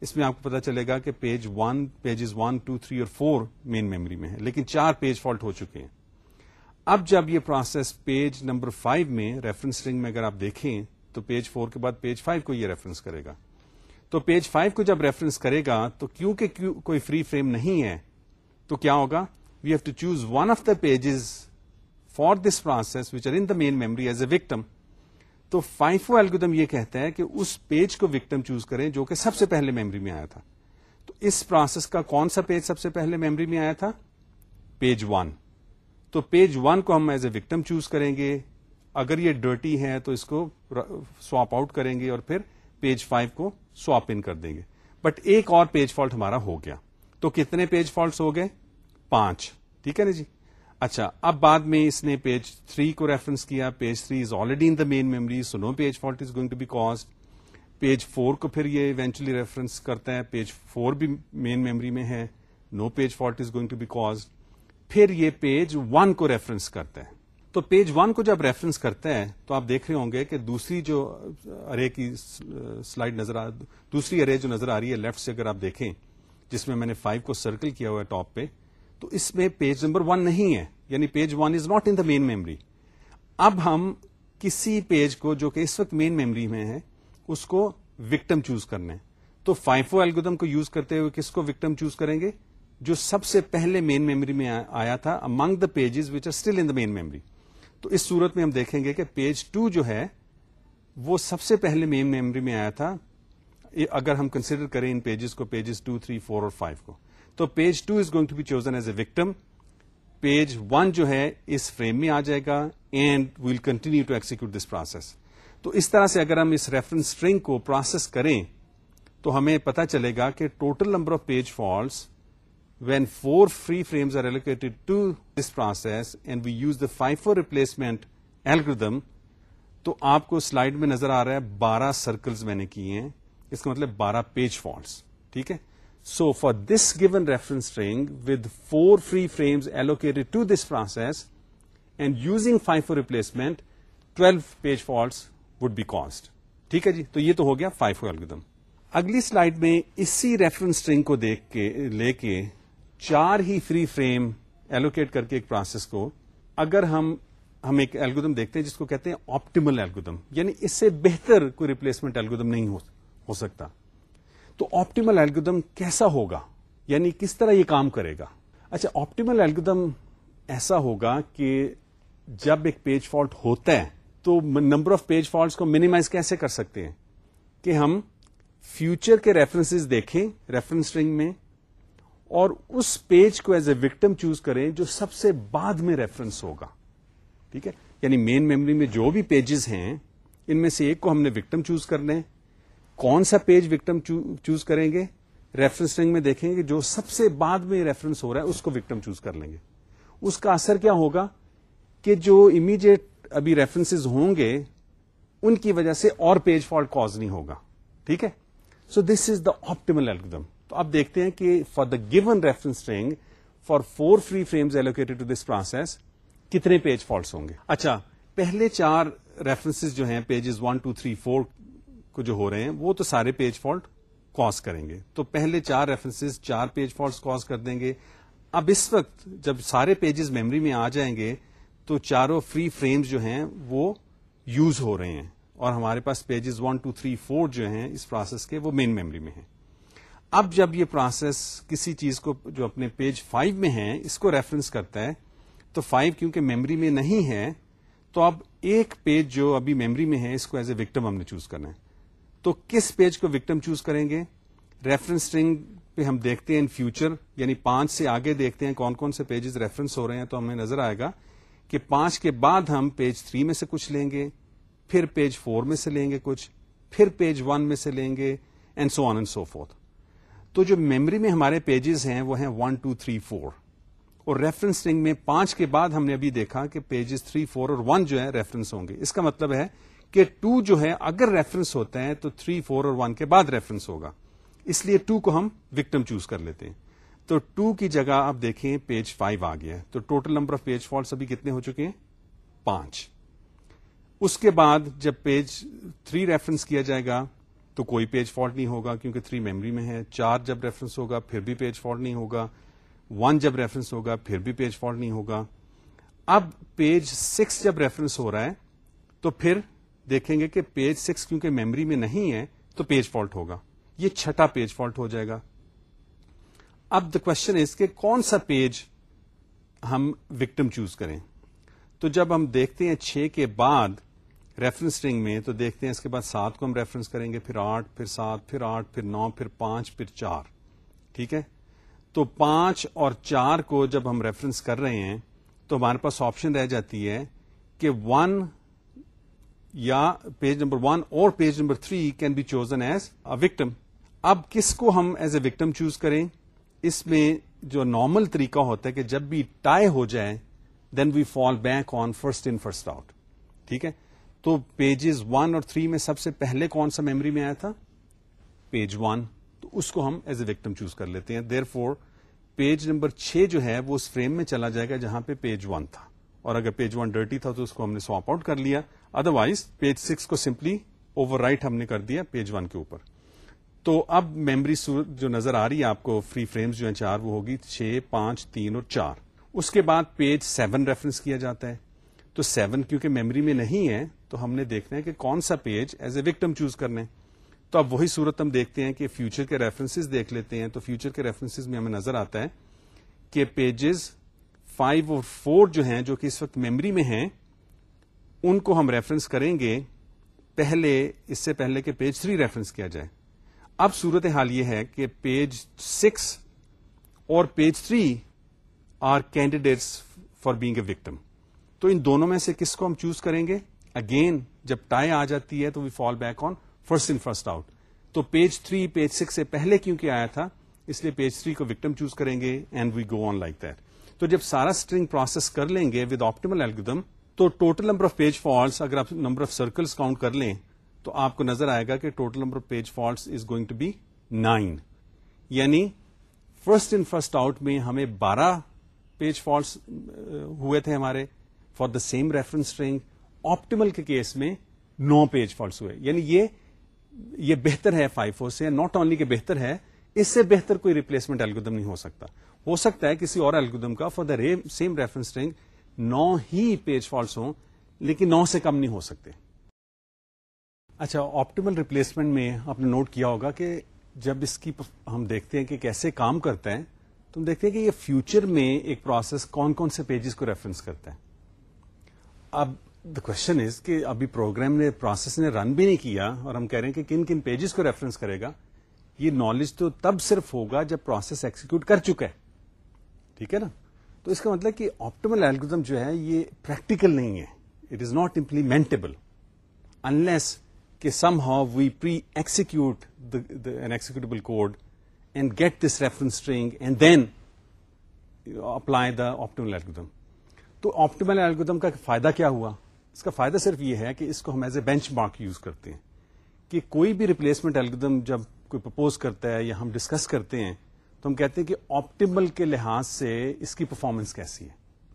S1: اس میں آپ کو پتا چلے گا کہ page one pages one two three اور فور مین میموری میں ہے لیکن چار پیج فالٹ ہو چکے ہیں۔ اب جب یہ پروسیس پیج نمبر فائیو میں ریفرنس رنگ میں اگر آپ دیکھیں، تو پیج فور کے بعد پیج فائیو کو یہ ریفرنس کرے گا۔ تو پیج فائیو کو جب ریفرنس کرے گا، تو کیونکہ کوئی فری فریم نہیں ہے، تو کیا ہوگا؟ We have to choose one of the pages for this process which are in the main memory as a victim تو فائیو ایلگودم یہ کہتا ہے کہ اس پیج کو وکٹم چوز کریں جو کہ سب سے پہلے میموری میں آیا تھا۔ تو اس پروسیس کا کون سا پیج سب سے پہلے میموری میں آیا تھا؟ Page one. تو پیج ون کو ہم ایز اے وکٹم چوز کریں گے۔ اگر یہ ڈرٹی ہے تو اس کو سواپ آؤٹ کریں گے اور پھر پیج فائیو کو سواپ ان کر دیں گے۔ بٹ ایک اور پیج فالٹ ہمارا ہو گیا۔ تو کتنے پیج فالٹس ہو گئے؟ پانچ۔ ٹھیک ہے نا جی؟ اچھا اب بعد میں اس نے پیج تھری کو ریفرنس کیا، page three is already in the main memory so no page fault is going to be caused page four کو پھر یہ ایونچولی ریفرنس کرتا ہے، پیج فور بھی مین میموری میں ہے no page fault is going to be cause پھر یہ پیج ون کو ریفرنس کرتا ہے۔ تو پیج ون کو جب ریفرنس کرتا ہے، تو آپ دیکھ رہے ہوں گے کہ دوسری جو ارے کی سلائڈ نظر آ، دوسری ارے جو نظر آ رہی ہے لیفٹ سے اگر آپ دیکھیں، جس میں میں نے فائیو کو سرکل کیا ہوا ہے ٹاپ پہ تو اس میں پیج نمبر ون نہیں ہے. یعنی page one is not in the main memory اب ہم کسی پیج کو جو کہ اس وقت مین میموری میں ہے، اس کو وکٹم چوز کرنے تو فائفو ایلگودم کو یوز کرتے ہوئے کس کو وکٹم چوز کریں گے؟ جو سب سے پہلے مین میموری میں آیا تھا among the pages which are still in the main memory تو اس صورت میں ہم دیکھیں گے کہ پیج ٹو جو ہے، وہ سب سے پہلے مین میموری میں آیا تھا. اگر ہم کنسیڈر کریں ان پیجز کو پیجز ٹو تھری فور اور فائیو کو. تو page two is going to be chosen as a victim page one جو ہے، اس فریم میں آ جائے گا and we'll continue to execute this process تو اس طرح سے اگر ہم اس ریفرنس اسٹرنگ کو پروسیس کریں، تو ہمیں پتا چلے گا کہ total number of page faults when four free frames are allocated to this process and we use the FIFO replacement algorithm تو آپ کو سلائڈ میں نظر آ رہا ہے بارہ سرکلز میں نے کیے ہیں. اس کا مطلب بارہ پیج فالٹس ٹھیک ہے؟ So for this given reference string with four free frames allocated to this process and using FIFO replacement twelve page faults would be caused ٹھیک ہے جی تو یہ تو ہو گیا فائیو الگدم اگلی سلائڈ میں اسی ریفرنس اسٹرنگ کو دیکھ کے لے کے چار ہی فری فریم ایلوکیٹ کر کے ایک پروسیس کو اگر ہم ہم ایک ایلگودم دیکھتے ہیں جس کو کہتے ہیں آپٹیمل ایلگودم یعنی اس سے بہتر کوئی ریپلیسمنٹ ایلگودم نہیں ہو سکتا تو آپٹیمل ایلگودم کیسا ہوگا؟ یعنی کس طرح یہ کام کرے گا؟ اچھا آپٹیمل ایلگودم ایسا ہوگا کہ جب ایک پیج فالٹ ہوتا ہے، تو نمبر آف پیج فالٹس کو منیمائز کیسے کر سکتے ہیں؟ کہ ہم فیوچر کے ریفرنسز دیکھیں ریفرنس رنگ میں، اور اس پیج کو ایز اے وکٹم چوز کریں جو سب سے بعد میں ریفرنس ہوگا۔ ٹھیک ہے؟ یعنی مین میموری میں جو بھی پیجز ہیں، ان میں سے ایک کو ہم نے وکٹم چوز کرنا ہے۔ کون سا پیج وکٹم چوز کریں گے؟ ریفرنس رنگ میں دیکھیں گے جو سب سے بعد میں ریفرنس ہو رہا ہے، اس کو وکٹم چوز کر لیں گے۔ اس کا اثر کیا ہوگا کہ جو امیڈیٹ ابھی ریفرنسز ہوں گے، ان کی وجہ سے اور پیج فالٹ کاز نہیں ہوگا۔ ٹھیک ہے؟ So this is the optimal algorithm تو آپ دیکھتے ہیں کہ for the given reference string for four free frames allocated to this process کتنے پیج فالٹس ہوں گے؟ اچھا پہلے چار ریفرنسز جو ہیں pages one two three four کو جو ہو رہے ہیں، وہ تو سارے پیج فالٹ کاز کریں گے۔ تو پہلے چار ریفرنسز چار پیج فالٹس کاز کر دیں گے۔ اب اس وقت جب سارے پیجز میموری میں آ جائیں گے، تو چاروں فری فریمز جو ہیں، وہ یوز ہو رہے ہیں۔ اور ہمارے پاس pages one two three four جو ہیں، اس پروسیس کے وہ مین میموری میں ہیں۔ اب جب یہ پروسیس کسی چیز کو جو اپنے پیج فائیو میں ہے اس کو ریفرنس کرتا ہے، تو فائیو کیونکہ میموری میں نہیں ہے، تو اب ایک پیج جو ابھی میموری میں ہے، اس کو ایز اے وکٹم ہم نے چوز کرنا ہے۔ تو کس پیج کو وکٹم چوز کریں گے؟ ریفرنس اسٹرنگ پہ ہم دیکھتے ہیں ان فیوچر یعنی پانچ سے آگے دیکھتے ہیں کون کون سے پیجز ریفرنس ہو رہے ہیں، تو ہمیں نظر آئے گا کہ پانچ کے بعد ہم پیج تھری میں سے کچھ لیں گے، پھر پیج فور میں سے لیں گے کچھ، پھر پیج ون میں سے لیں گے and so on and so forth تو جو میموری میں ہمارے پیجز ہیں، وہ ہیں ون ٹو تھری فور اور ریفرنس رنگ میں پانچ کے بعد ہم نے ابھی دیکھا کہ پیجز تھری فور اور ون جو ہے ریفرنس ہوں گے۔ اس کا مطلب ہے کہ ٹو جو ہے اگر ریفرنس ہوتا ہے تو تھری فور اور ون کے بعد ریفرنس ہوگا۔ اس لیے ٹو کو ہم وکٹم چوز کر لیتے ہیں۔ تو ٹو کی جگہ آپ دیکھیں پیج فائیو آ گیا تو total number of page faults ابھی کتنے ہو چکے ہیں؟ پانچ۔ اس کے بعد جب پیج تھری ریفرنس کیا جائے گا، تو کوئی پیج فالٹ نہیں ہوگا کیونکہ تھری میموری میں ہے۔ چار جب ریفرنس ہوگا، پھر بھی پیج فالٹ نہیں ہوگا۔ ون جب ریفرنس ہوگا، پھر بھی پیج فالٹ نہیں ہوگا۔ اب پیج سکس جب ریفرنس ہو رہا ہے، تو پھر دیکھیں گے کہ پیج سکس کیونکہ میموری میں نہیں ہے تو پیج فالٹ ہوگا۔ یہ چھٹا پیج فالٹ ہو جائے گا۔ اب دا کوشچن از کہ کون سا پیج ہم وکٹم چوز کریں۔ تو جب ہم دیکھتے ہیں چھ کے بعد ریفرنس رنگ میں، تو دیکھتے ہیں اس کے بعد سات کو ہم ریفرنس کریں گے، پھر آٹھ، پھر سات، پھر آٹھ، پھر نو، پھر پانچ، پھر چار۔ ٹھیک ہے؟ تو پانچ اور چار کو جب ہم ریفرنس کر رہے ہیں، تو ہمارے پاس آپشن رہ جاتی ہے کہ ون یا پیج نمبر ون اور page number three can be chosen as a victim اب کس کو ہم ایز اے وکٹم چوز کریں؟ اس میں جو نارمل طریقہ ہوتا ہے کہ جب بھی ٹائی ہو جائے then we fall back on first in first out ٹھیک ہے؟ تو پیجز ون اور تھری میں سب سے پہلے کون سا میموری میں آیا تھا؟ پیج ون تو اس کو ہم ایز اے وکٹم چوز کر لیتے ہیں. دیر فور پیج نمبر چھ جو ہے وہ اس فریم میں چلا جائے گا جہاں پہ پیج ون تھا. اور اگر پیج ون ڈرٹی تھا تو اس کو ہم نے سواپ آؤٹ کر لیا۔ ادر وائز پیج سکس کو سمپلی اوور رائٹ ہم نے کر دیا پیج ون کے اوپر۔ تو اب میمری جو نظر آ رہی ہے آپ کو فری فریمز جو ہیں چار، وہ ہوگی چھ، پانچ، تین اور چار۔ اس کے بعد پیج سیون ریفرنس کیا جاتا ہے۔ تو سیون کیونکہ میموری میں نہیں ہے، تو ہم نے دیکھنا ہے کہ کون سا page as a victim choose کرنے تو اب وہی صورت ہم دیکھتے ہیں کہ فیوچر کے ریفرنسز دیکھ لیتے ہیں۔ تو فیوچر کے ریفرنسز میں ہمیں نظر آتا ہے کہ پیجز فائیو اور فور جو ہیں، جو کہ اس وقت میموری میں ہیں، ان کو ہم ریفرنس کریں گے پہلے، اس سے پہلے کہ پیج تھری ریفرنس کیا جائے۔ اب صورت حال یہ ہے کہ پیج سکس اور page three are candidates for being a victim تو ان دونوں میں سے کس کو ہم چوز کریں گے؟ اگین جب ٹائی آ جاتی ہے تو we fall back on first in first out تو پیج تھری پیج سکس سے پہلے کیونکہ آیا تھا، اس لیے پیج تھری کو وکٹم چوز کریں گے and we go on like that تو جب سارا اسٹرنگ پروسیس کر لیں گے ود آپٹیمل ایلگم تو total number of page faults اگر آپ نمبر آف سرکلس کاؤنٹ کر لیں، تو آپ کو نظر آئے گا کہ total number of page faults is going to be nine یعنی فرسٹ ان فرسٹ آؤٹ میں ہمیں بارہ پیج فالٹس ہوئے تھے ہمارے for the same reference string optimal کے کیس میں نو پیج فالٹس ہوئے. یعنی یہ یہ بہتر ہے فائیو فور سے. ناٹ اونلی کہ بہتر ہے، اس سے بہتر کوئی ریپلیسمنٹ الگودم نہیں ہو سکتا. ہو سکتا ہے کسی اور الگودم کا for the same reference string نو ہی پیج فالٹس ہوں، لیکن نو سے کم نہیں ہو سکتے۔ اچھا آپٹیمل ریپلیسمنٹ میں آپ نے نوٹ کیا ہوگا کہ جب اس کی ہم دیکھتے ہیں کہ کیسے کام کرتا ہے، تو ہم دیکھتے ہیں کہ یہ فیوچر میں ایک پروسیس کون کون سے پیجز کو ریفرنس کرتا ہے۔ اب دا کوشچن از کہ ابھی پروگرام نے پروسیس نے رن بھی نہیں کیا اور ہم کہہ رہے ہیں کہ کن کن پیجز کو ریفرنس کرے گا، یہ نالج تو تب صرف ہوگا جب پروسیس ایکسیکیوٹ کر چکا ہے۔ ٹھیک ہے نا؟ تو اس کا مطلب کہ آپٹیمل ایلگزم جو ہے یہ پریکٹیکل نہیں ہے. It is not implementable unless کہ somehow we pre execute an executable code and get this reference string and then apply the optimal algorithm تو آپٹیمل ایلگودم کا فائدہ کیا ہوا؟ اس کا فائدہ صرف یہ ہے کہ اس کو ہم as a benchmark use کرتے ہیں کہ کوئی بھی ریپلیسمنٹ ایلگودم جب کوئی پرپوز کرتا ہے یا ہم ڈسکس کرتے ہیں تو ہم کہتے ہیں کہ آپٹیمل کے لحاظ سے اس کی پرفارمنس کیسی ہے۔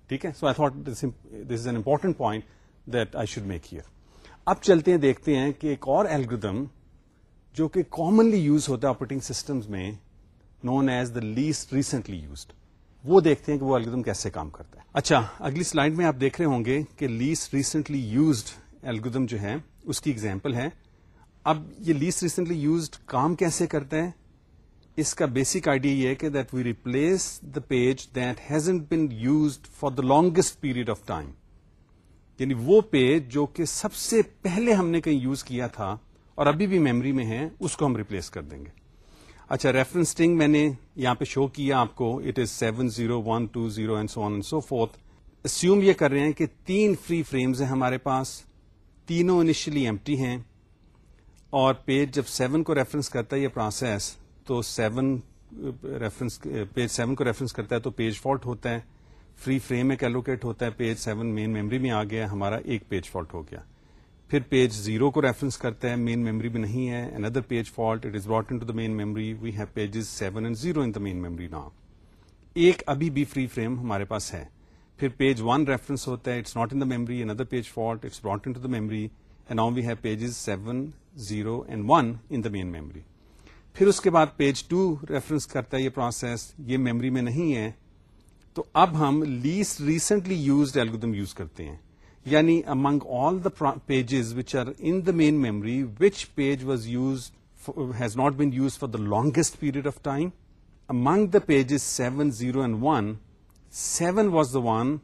S1: ٹھیک ہے؟ So I thought this is an important point that I should make here اب چلتے ہیں، دیکھتے ہیں کہ ایک اور ایلگودم جو کہ کامنلی یوز ہوتا ہے آپریٹنگ سسٹمز میں known as the least recently used وہ دیکھتے ہیں کہ وہ الگم کیسے کام کرتا ہے۔ اچھا اگلی سلائڈ میں آپ دیکھ رہے ہوں گے کہ لیسٹ ریسنٹلی یوزڈ الگم جو ہے، اس کی ایگزامپل ہے۔ اب یہ لیسٹ ریسنٹلی یوزڈ کام کیسے کرتا ہے؟ اس کا بیسک آئیڈیا یہ ہے کہ that we replace the page that hasn't been used for the longest period of time یعنی وہ پیج جو کہ سب سے پہلے ہم نے کہیں یوز کیا تھا اور ابھی بھی میموری میں ہے، اس کو ہم ریپلیس کر دیں گے۔ اچھا ریفرنس اسٹنگ میں نے یہاں پہ شو کیا آپ کو۔ It is seven zero one two zero and so one so forth assume یہ کر رہے ہیں کہ تین فری فریمز ہیں ہمارے پاس۔ تینوں انیشلی ایمٹی ہیں۔ اور پیج جب سیون کو ریفرنس کرتا ہے، یہ پروسیس تو سیون ریفرنس پیج سیون کو ریفرنس کرتا ہے تو پیج فالٹ ہوتا ہے۔ فری فریم ایک ایلوکیٹ ہوتا ہے۔ پیج سیون مین میموری میں آ گیا۔ ہمارا ایک پیج فالٹ ہو گیا۔ پھر پیج زیرو کو ریفرنس کرتا ہے۔ مین میموری میں نہیں ہے۔ اندر page fault it is brought into the main memory we have pages seven and zero in the main memory نا ایک ابھی بھی فری فریم ہمارے پاس ہے۔ پھر پیج ون ریفرنس ہوتا ہے۔ It's not in the memory another page fault it's brought into the memory and now we have pages seven zero and one in the main memory پھر اس کے بعد پیج ٹو ریفرنس کرتا ہے یہ process یہ میموری میں نہیں ہے۔ تو اب ہم least recently used algorithm use کرتے ہیں۔ یعنی among all the pages which are in the main memory which page was use has not been use for the longest period of time among the pages seven zero and one seven was the one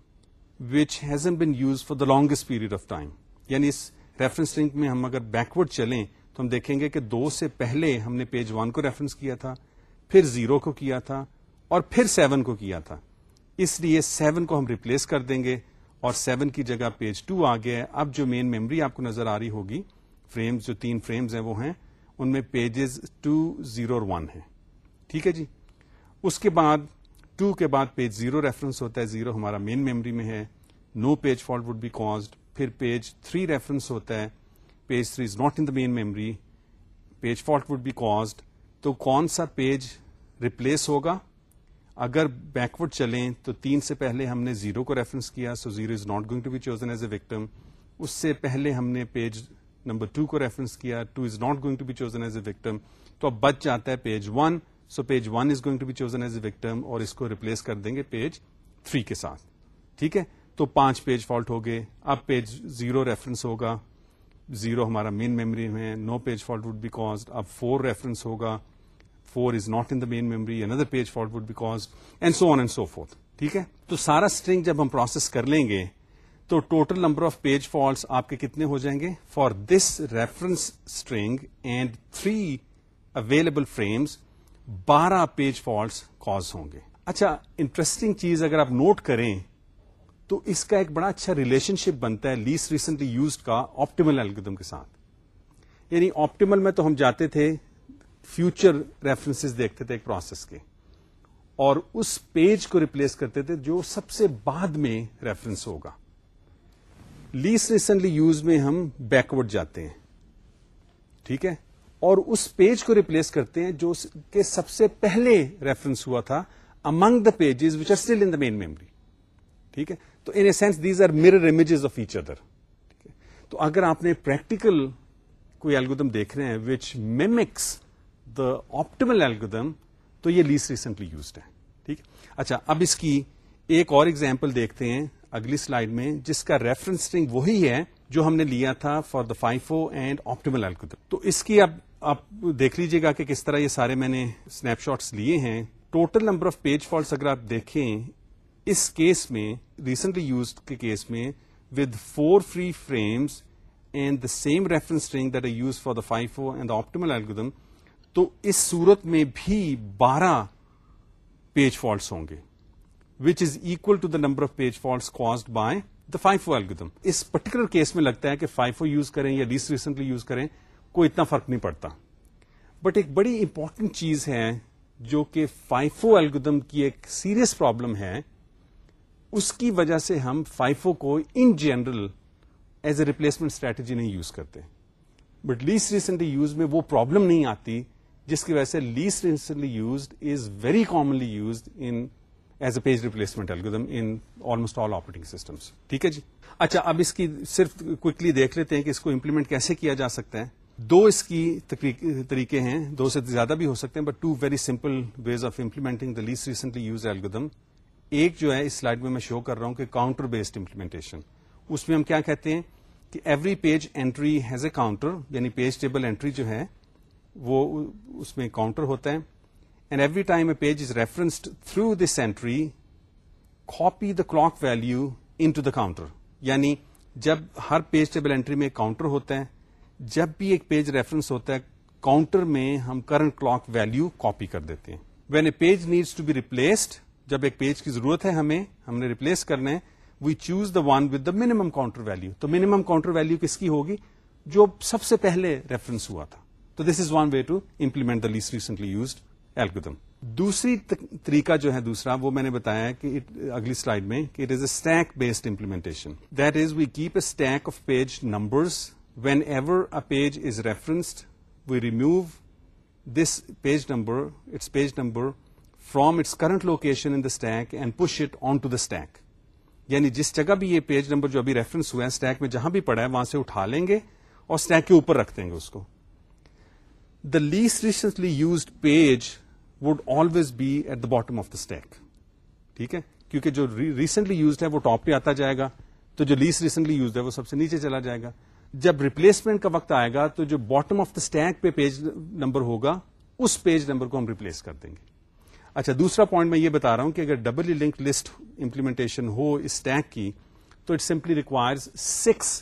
S1: which hasn't been use for the longest period of time یعنی اس reference link میں ہم اگر backward چلیں تو ہم دیکھیں گے کہ دو سے پہلے ہم نے پیج ون کو ریفرنس کیا تھا، پھر زیرو کو کیا تھا اور پھر سیون کو کیا تھا۔ اس لیے سیون کو ہم ریپلیس کر دیں گے اور سیون کی جگہ پیج ٹو آ گیا ہے۔ اب جو مین میموری آپ کو نظر آ رہی ہوگی فریمز جو تین فریمز ہیں وہ ہیں، ان میں پیجز ٹو زیرو اور ون ہے ٹھیک ہے جی؟ اس کے بعد ٹو کے بعد پیج زیرو ریفرنس ہوتا ہے۔ زیرو ہمارا مین میموری میں ہے۔ No page fault would be caused پھر پیج تھری ریفرنس ہوتا ہے۔ Page three is not in the main memory page fault would be caused, تو کون سا پیج ریپلیس ہوگا؟ اگر بیکورڈ چلیں تو تین سے پہلے ہم نے زیرو کو ریفرنس کیا، so zero is not going to be chosen as a victim. اس سے پہلے ہم نے پیج نمبر ٹو کو ریفرنس کیا، two is not going to be chosen as a victim. تو اب بچ جاتا ہے page one, so page one is going to be chosen as a victim اور اس کو ریپلیس کر دیں گے پیج تھری کے ساتھ۔ ٹھیک ہے؟ تو پانچ پیج فالٹ ہو گئے، اب پیج زیرو ریفرنس ہوگا۔ زیرو ہمارا مین میموری میں no page fault would be caused اب فور ریفرنس ہوگا four is not in the main memory another page fault would be cause and so on and so forth ٹھیک ہے؟ تو سارا string جب ہم پروسیس کر لیں گے، تو total number of page faults آپ کے کتنے ہو جائیں گے؟ For this reference string and three available frames بارہ پیج فالٹس کاز ہوں گے۔ اچھا انٹرسٹنگ چیز اگر آپ نوٹ کریں تو اس کا ایک بڑا اچھا ریلیشن شپ بنتا ہے لیسٹ ریسنٹلی یوزڈ کا آپٹیمل الگم کے ساتھ۔ یعنی آپٹیمل میں تو ہم جاتے تھے، فیوچر ریفرنس دیکھتے تھے ایک پروسیس کے۔ اور اس پیج کو ریپلیس کرتے تھے جو سب سے بعد میں ریفرنس ہوگا۔ لیسٹ ریسنٹلی یوز میں ہم بیکورڈ جاتے ہیں۔ ٹھیک ہے؟ اور اس پیج کو ریپلیس کرتے ہیں جو کہ سب سے پہلے ریفرنس ہوا تھا among the pages which are still in the main memory. ٹھیک ہے؟ تو in a sense these are mirror images of each other تو اگر آپ نے پریکٹیکل کوئی ایلگودم دیکھ رہے ہیں وچ میمکس دا آپٹیمل ایلگودم تو یہ لیس ریسنٹلی یوزڈ ہے. ٹھیک ہے؟ اچھا اب اس کی ایک اور ایگزامپل دیکھتے ہیں اگلی سلائڈ میں، جس کا ریفرنس اسٹرنگ وہی ہے جو ہم نے لیا تھا for the FIFO and optimal algorithm تو اس کی اب آپ دیکھ لیجیے گا کہ کس طرح یہ سارے میں نے اسنیپ شاٹس لیے ہیں. Total number of page faults اگر آپ دیکھیں اس کیس میں ریسنٹلی یوزڈ کے کیس میں with four free frames and the same reference string that use for the FIFO and the optimal algorithm تو اس صورت میں بھی بارہ پیج فالٹس ہوں گے which is equal to the number of page faults caused by the FIFO algorithm us particular case میں لگتا ہے کہ فائیو یوز کریں یا لیسٹ ریسنٹلی یوز کریں، کوئی اتنا فرق نہیں پڑتا۔ بٹ ایک بڑی امپورٹنٹ چیز ہے، جو کہ فائیو ایلگودم کی ایک سیریس پرابلم ہے اس کی وجہ سے ہم فائیفو کو in general as a replacement strategy نہیں یوز کرتے. بٹ لیسٹ ریسنٹلی یوز میں وہ پرابلم نہیں آتی جس کی وجہ سے least recently used is very commonly used in as a page replacement algorithm in almost all operating systems ٹھیک ہے جی؟ اچھا اب اس کی صرف کوکلی دیکھ لیتے ہیں کہ اس کو امپلیمنٹ کیسے کیا جا سکتا ہے. دو اس کی طریقے ہیں، دو سے زیادہ بھی ہو سکتے ہیں but two very simple ways of implementing the least recently use algorithm ایک جو ہے، اس سلائڈ میں میں شو کر رہا ہوں کہ کاؤنٹر بیسڈ امپلیمنٹیشن اس میں ہم کیا کہتے ہیں کہ every page entry has a counter یعنی پیج ٹیبل اینٹری جو ہے، وہ اس میں کاؤنٹر ہوتا ہے. And every time a page is referenced through this entry copy the clock value into the counter یعنی جب ہر پیج ٹیبل اینٹری میں کاؤنٹر ہوتا ہے، جب بھی ایک پیج ریفرنس ہوتا ہے کاؤنٹر میں ہم کرنٹ کلاک ویلو کاپی کر دیتے ہیں. When a page needs to be replaced جب ایک پیج کی ضرورت ہے ہمیں، ہم نے ریپلیس کرنا ہے we choose the one with the minimum counter value تو منیمم کاؤنٹر ویلو کس کی ہوگی؟ جو سب سے پہلے ریفرنس ہوا تھا۔ تو this is one way to implement the least recently used algorithm دوسری طریقہ جو ہے دوسرا، وہ میں نے بتایا کہ اگلی سلائڈ میں کہ it is a stack based implementation that is we keep a stack of page numbers whenever a page is referenced we remove this page number it's page number from its current location in the stack and push it onto the stack یعنی جس جگہ بھی یہ page number جو ابھی reference ہوا ہے stack میں جہاں بھی پڑا ہے، وہاں سے اٹھا لیں گے اور اسٹیک کے اوپر رکھ دیں گے اس کو۔ The least recently used page would always be at the bottom of the stack ٹھیک ہے؟ کیونکہ جو ریسنٹلی یوزڈ ہے، وہ ٹاپ پہ آتا جائے گا۔ تو جو لیسٹ ریسنٹلی یوزڈ ہے، وہ سب سے نیچے چلا جائے گا۔ جب ریپلیسمنٹ کا وقت آئے گا، تو جو باٹم آف دا اسٹیک پہ پیج نمبر ہوگا، اس پیج نمبر کو ہم ریپلیس کر دیں گے۔ اچھا دوسرا پوائنٹ میں یہ بتا رہا ہوں کہ اگر ڈبل لنک لسٹ امپلیمنٹیشن ہو اسٹیک کی، تو it simply requires six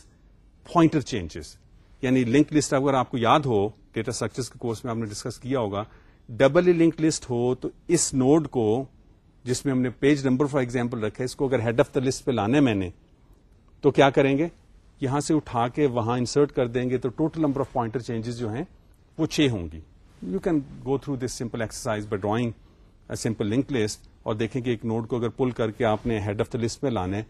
S1: pointer changes یعنی لنک لسٹ اگر آپ کو یاد ہو ڈیٹا اسٹرکچر کے کورس میں آپ نے ڈسکس کیا ہوگا ڈبل لنک لسٹ ہو تو اس نوڈ کو، جس میں ہم نے پیج نمبر فار ایگزامپل رکھا ہے، اس کو اگر ہیڈ آف دا لسٹ پہ لانا ہے میں نے، تو کیا کریں گے؟ یہاں سے اٹھا کے وہاں انسرٹ کر دیں گے تو total number of pointer changes جو ہیں، وہ چھ ہوں گی۔ You can go through this simple exercise by drawing simple link list اور دیکھیں کہ ایک نوٹ کو اگر پل کر کے آپ نے ہیڈ آف دا لسٹ میں لانا ہے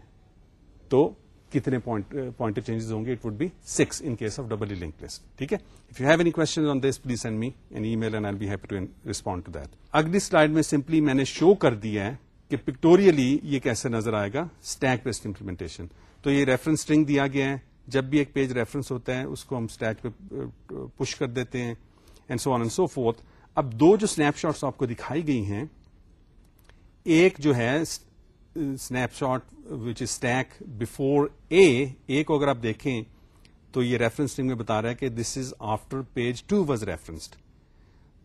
S1: تو کتنے پوائنٹ چینجز uh, ہوں گے؟ It would be six in case of double link list ٹھیک ہے؟ If you have any question on this please send me an email and I be happy to respond to that اگلی slide میں simply میں نے show کر دیا ہے کہ پکٹوریلی یہ کیسے نظر آئے گا؟ اسٹیک بیسڈ امپلیمنٹیشن تو یہ ریفرنس اسٹرنگ دیا گیا ہے. جب بھی ایک پیج ریفرنس ہوتا ہے، اس کو ہم اسٹیک پہ uh, پش کر دیتے ہیں and so on and so forth اب دو جو اسنیپ شاٹس آپ کو دکھائی گئی ہیں، ایک جو ہے snapshot which is stack before a a کو اگر آپ دیکھیں تو یہ ریفرنس میں بتا رہا ہے کہ this is after page two was referenced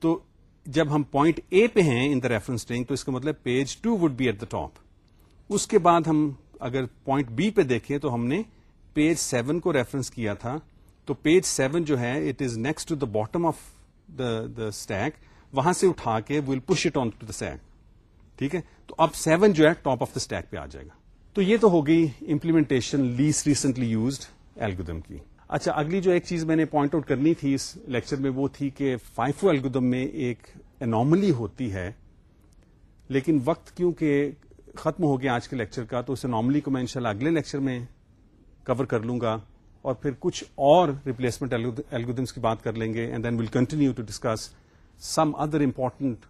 S1: تو جب ہم پوائنٹ اے پہ ہیں ان دا ریفرنس تو اس کا مطلب page two would be at the top اس کے بعد ہم اگر پوائنٹ بی پہ دیکھیں تو ہم نے پیج سیون کو ریفرنس کیا تھا۔ تو پیج سیون جو ہے it is next to the bottom of the stack وہاں سے اٹھا کے will push it onto the stack ٹھیک ہے؟ تو اب سیون جو ہے ٹاپ آف دا اسٹیک پہ آ جائے گا۔ تو یہ تو ہو گئی implementation least recently used algorithm کی۔ اچھا اگلی جو ایک چیز میں نے پوائنٹ آؤٹ کرنی تھی اس لیکچر میں وہ تھی کہ فائفو ایلگودم میں ایک انارملی ہوتی ہے، لیکن وقت کیونکہ ختم ہو گیا آج کے لیکچر کا، تو اس انارملی کو میں انشاءاللہ اگلے لیکچر میں کور کر لوں گا۔ اور پھر کچھ اور ریپلیسمنٹ ایلگودمس کی بات کر لیں گے and then will continue to discuss some other important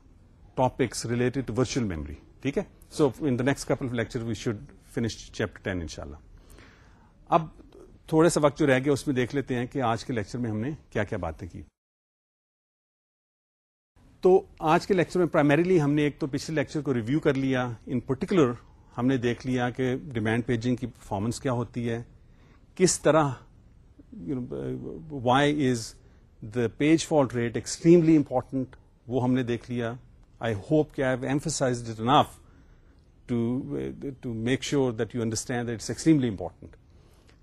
S1: topics related to virtual memory ٹھیک ہے؟ So in the next couple lecture we should finish chapter ten ان شاء اللہ اب تھوڑے سا وقت جو رہ گیا، اس میں دیکھ لیتے ہیں کہ آج کے لیکچر میں ہم نے کیا کیا باتیں کی۔ تو آج کے لیکچر میں پرائمریلی ہم نے ایک تو پچھلے لیکچر کو ریویو کر لیا۔ ان پرٹیکولر ہم نے دیکھ لیا کہ ڈیمانڈ پیجنگ کی پرفارمنس کیا ہوتی ہے۔ کس طرح why is the page fault rate extremely important وہ ہم نے دیکھ لیا. آئی ہوپ کہ I have emphasize it enough to make sure that you understand it's extremely important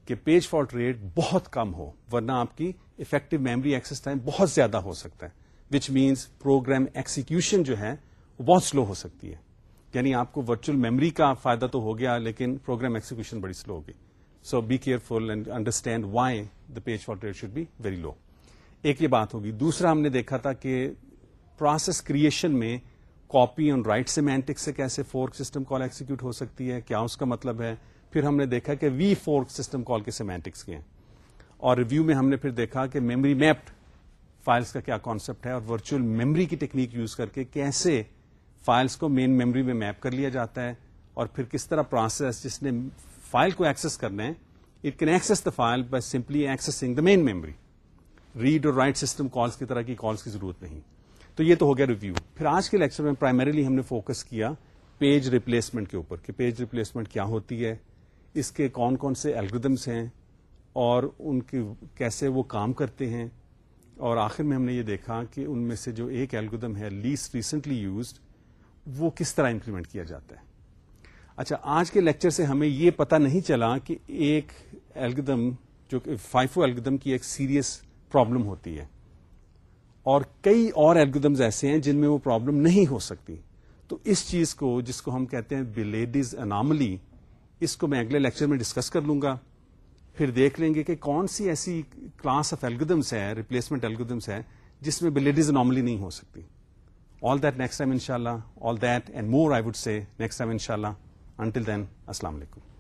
S1: کہ پیج فالٹ ریٹ بہت کم ہو، ورنہ آپ کی افیکٹو میموری ایکسس ٹائم بہت زیادہ ہو سکتا ہے وچ مینس پروگرام ایکسیکیوشن جو ہے وہ بہت سلو ہو سکتی ہے. یعنی آپ کو ورچوئل میموری کا فائدہ تو ہو گیا، لیکن پروگرام ایکسیکیوشن بڑی سلو ہوگی so be careful and understand why the page fault rate should be very low ایک یہ بات ہوگی۔ دوسرا ہم نے دیکھا تھا کہ پروسیس کریشن میں کاپی آن رائٹ سیمینٹک سے کیسے فورک سسٹم کال ایکسیکیوٹ ہو سکتی ہے، کیا اس کا مطلب ہے؟ پھر ہم نے دیکھا کہ وی فورک سسٹم کال کے سیمینٹکس کے ہیں۔ اور ریویو میں ہم نے پھر دیکھا کہ میموری میپڈ فائلس کا کیا کانسیپٹ ہے اور ورچوئل میموری کی ٹیکنیک یوز کر کے کیسے فائلس کو مین میموری میں میپ کر لیا جاتا ہے اور پھر کس طرح پروسیس جس نے فائل کو ایکسس کرنا ہے it can access the file by simply accessing the main memory read اور رائٹ سسٹم کالس کی طرح کی کالس کی ضرورت نہیں۔ تو یہ تو ہو گیا ریویو پھر آج کے لیکچر میں پرائمریلی ہم نے فوکس کیا پیج ریپلیسمنٹ کے اوپر، کہ پیج ریپلیسمنٹ کیا ہوتی ہے، اس کے کون کون سے الگریدمس ہیں، اور ان کی کیسے وہ کام کرتے ہیں۔ اور آخر میں ہم نے یہ دیکھا کہ ان میں سے جو ایک الگریدم ہے لیسٹ ریسنٹلی یوزڈ وہ کس طرح امپلیمنٹ کیا جاتا ہے۔ اچھا آج کے لیکچر سے ہمیں یہ پتا نہیں چلا کہ ایک الگریدم جو فائفو الگریدم کی ایک سیریس پرابلم ہوتی ہے۔ اور کئی اور الگریدمز ایسے ہیں جن میں وہ پرابلم نہیں ہو سکتی۔ تو اس چیز کو، جس کو ہم کہتے ہیں بلیڈیز اناملی، اس کو میں اگلے لیکچر میں ڈسکس کر لوں گا۔ پھر دیکھ لیں گے کہ کون سی ایسی کلاس آف ایلگودمس ہے ریپلیسمنٹ ایلگودمس ہے جس میں بلیڈیز نارملی نہیں ہو سکتی۔ آل دیٹ نیکسٹ ٹائم ان شاء اللہ all that and more I would say next time ان شاء اللہ انٹل دین السلام علیکم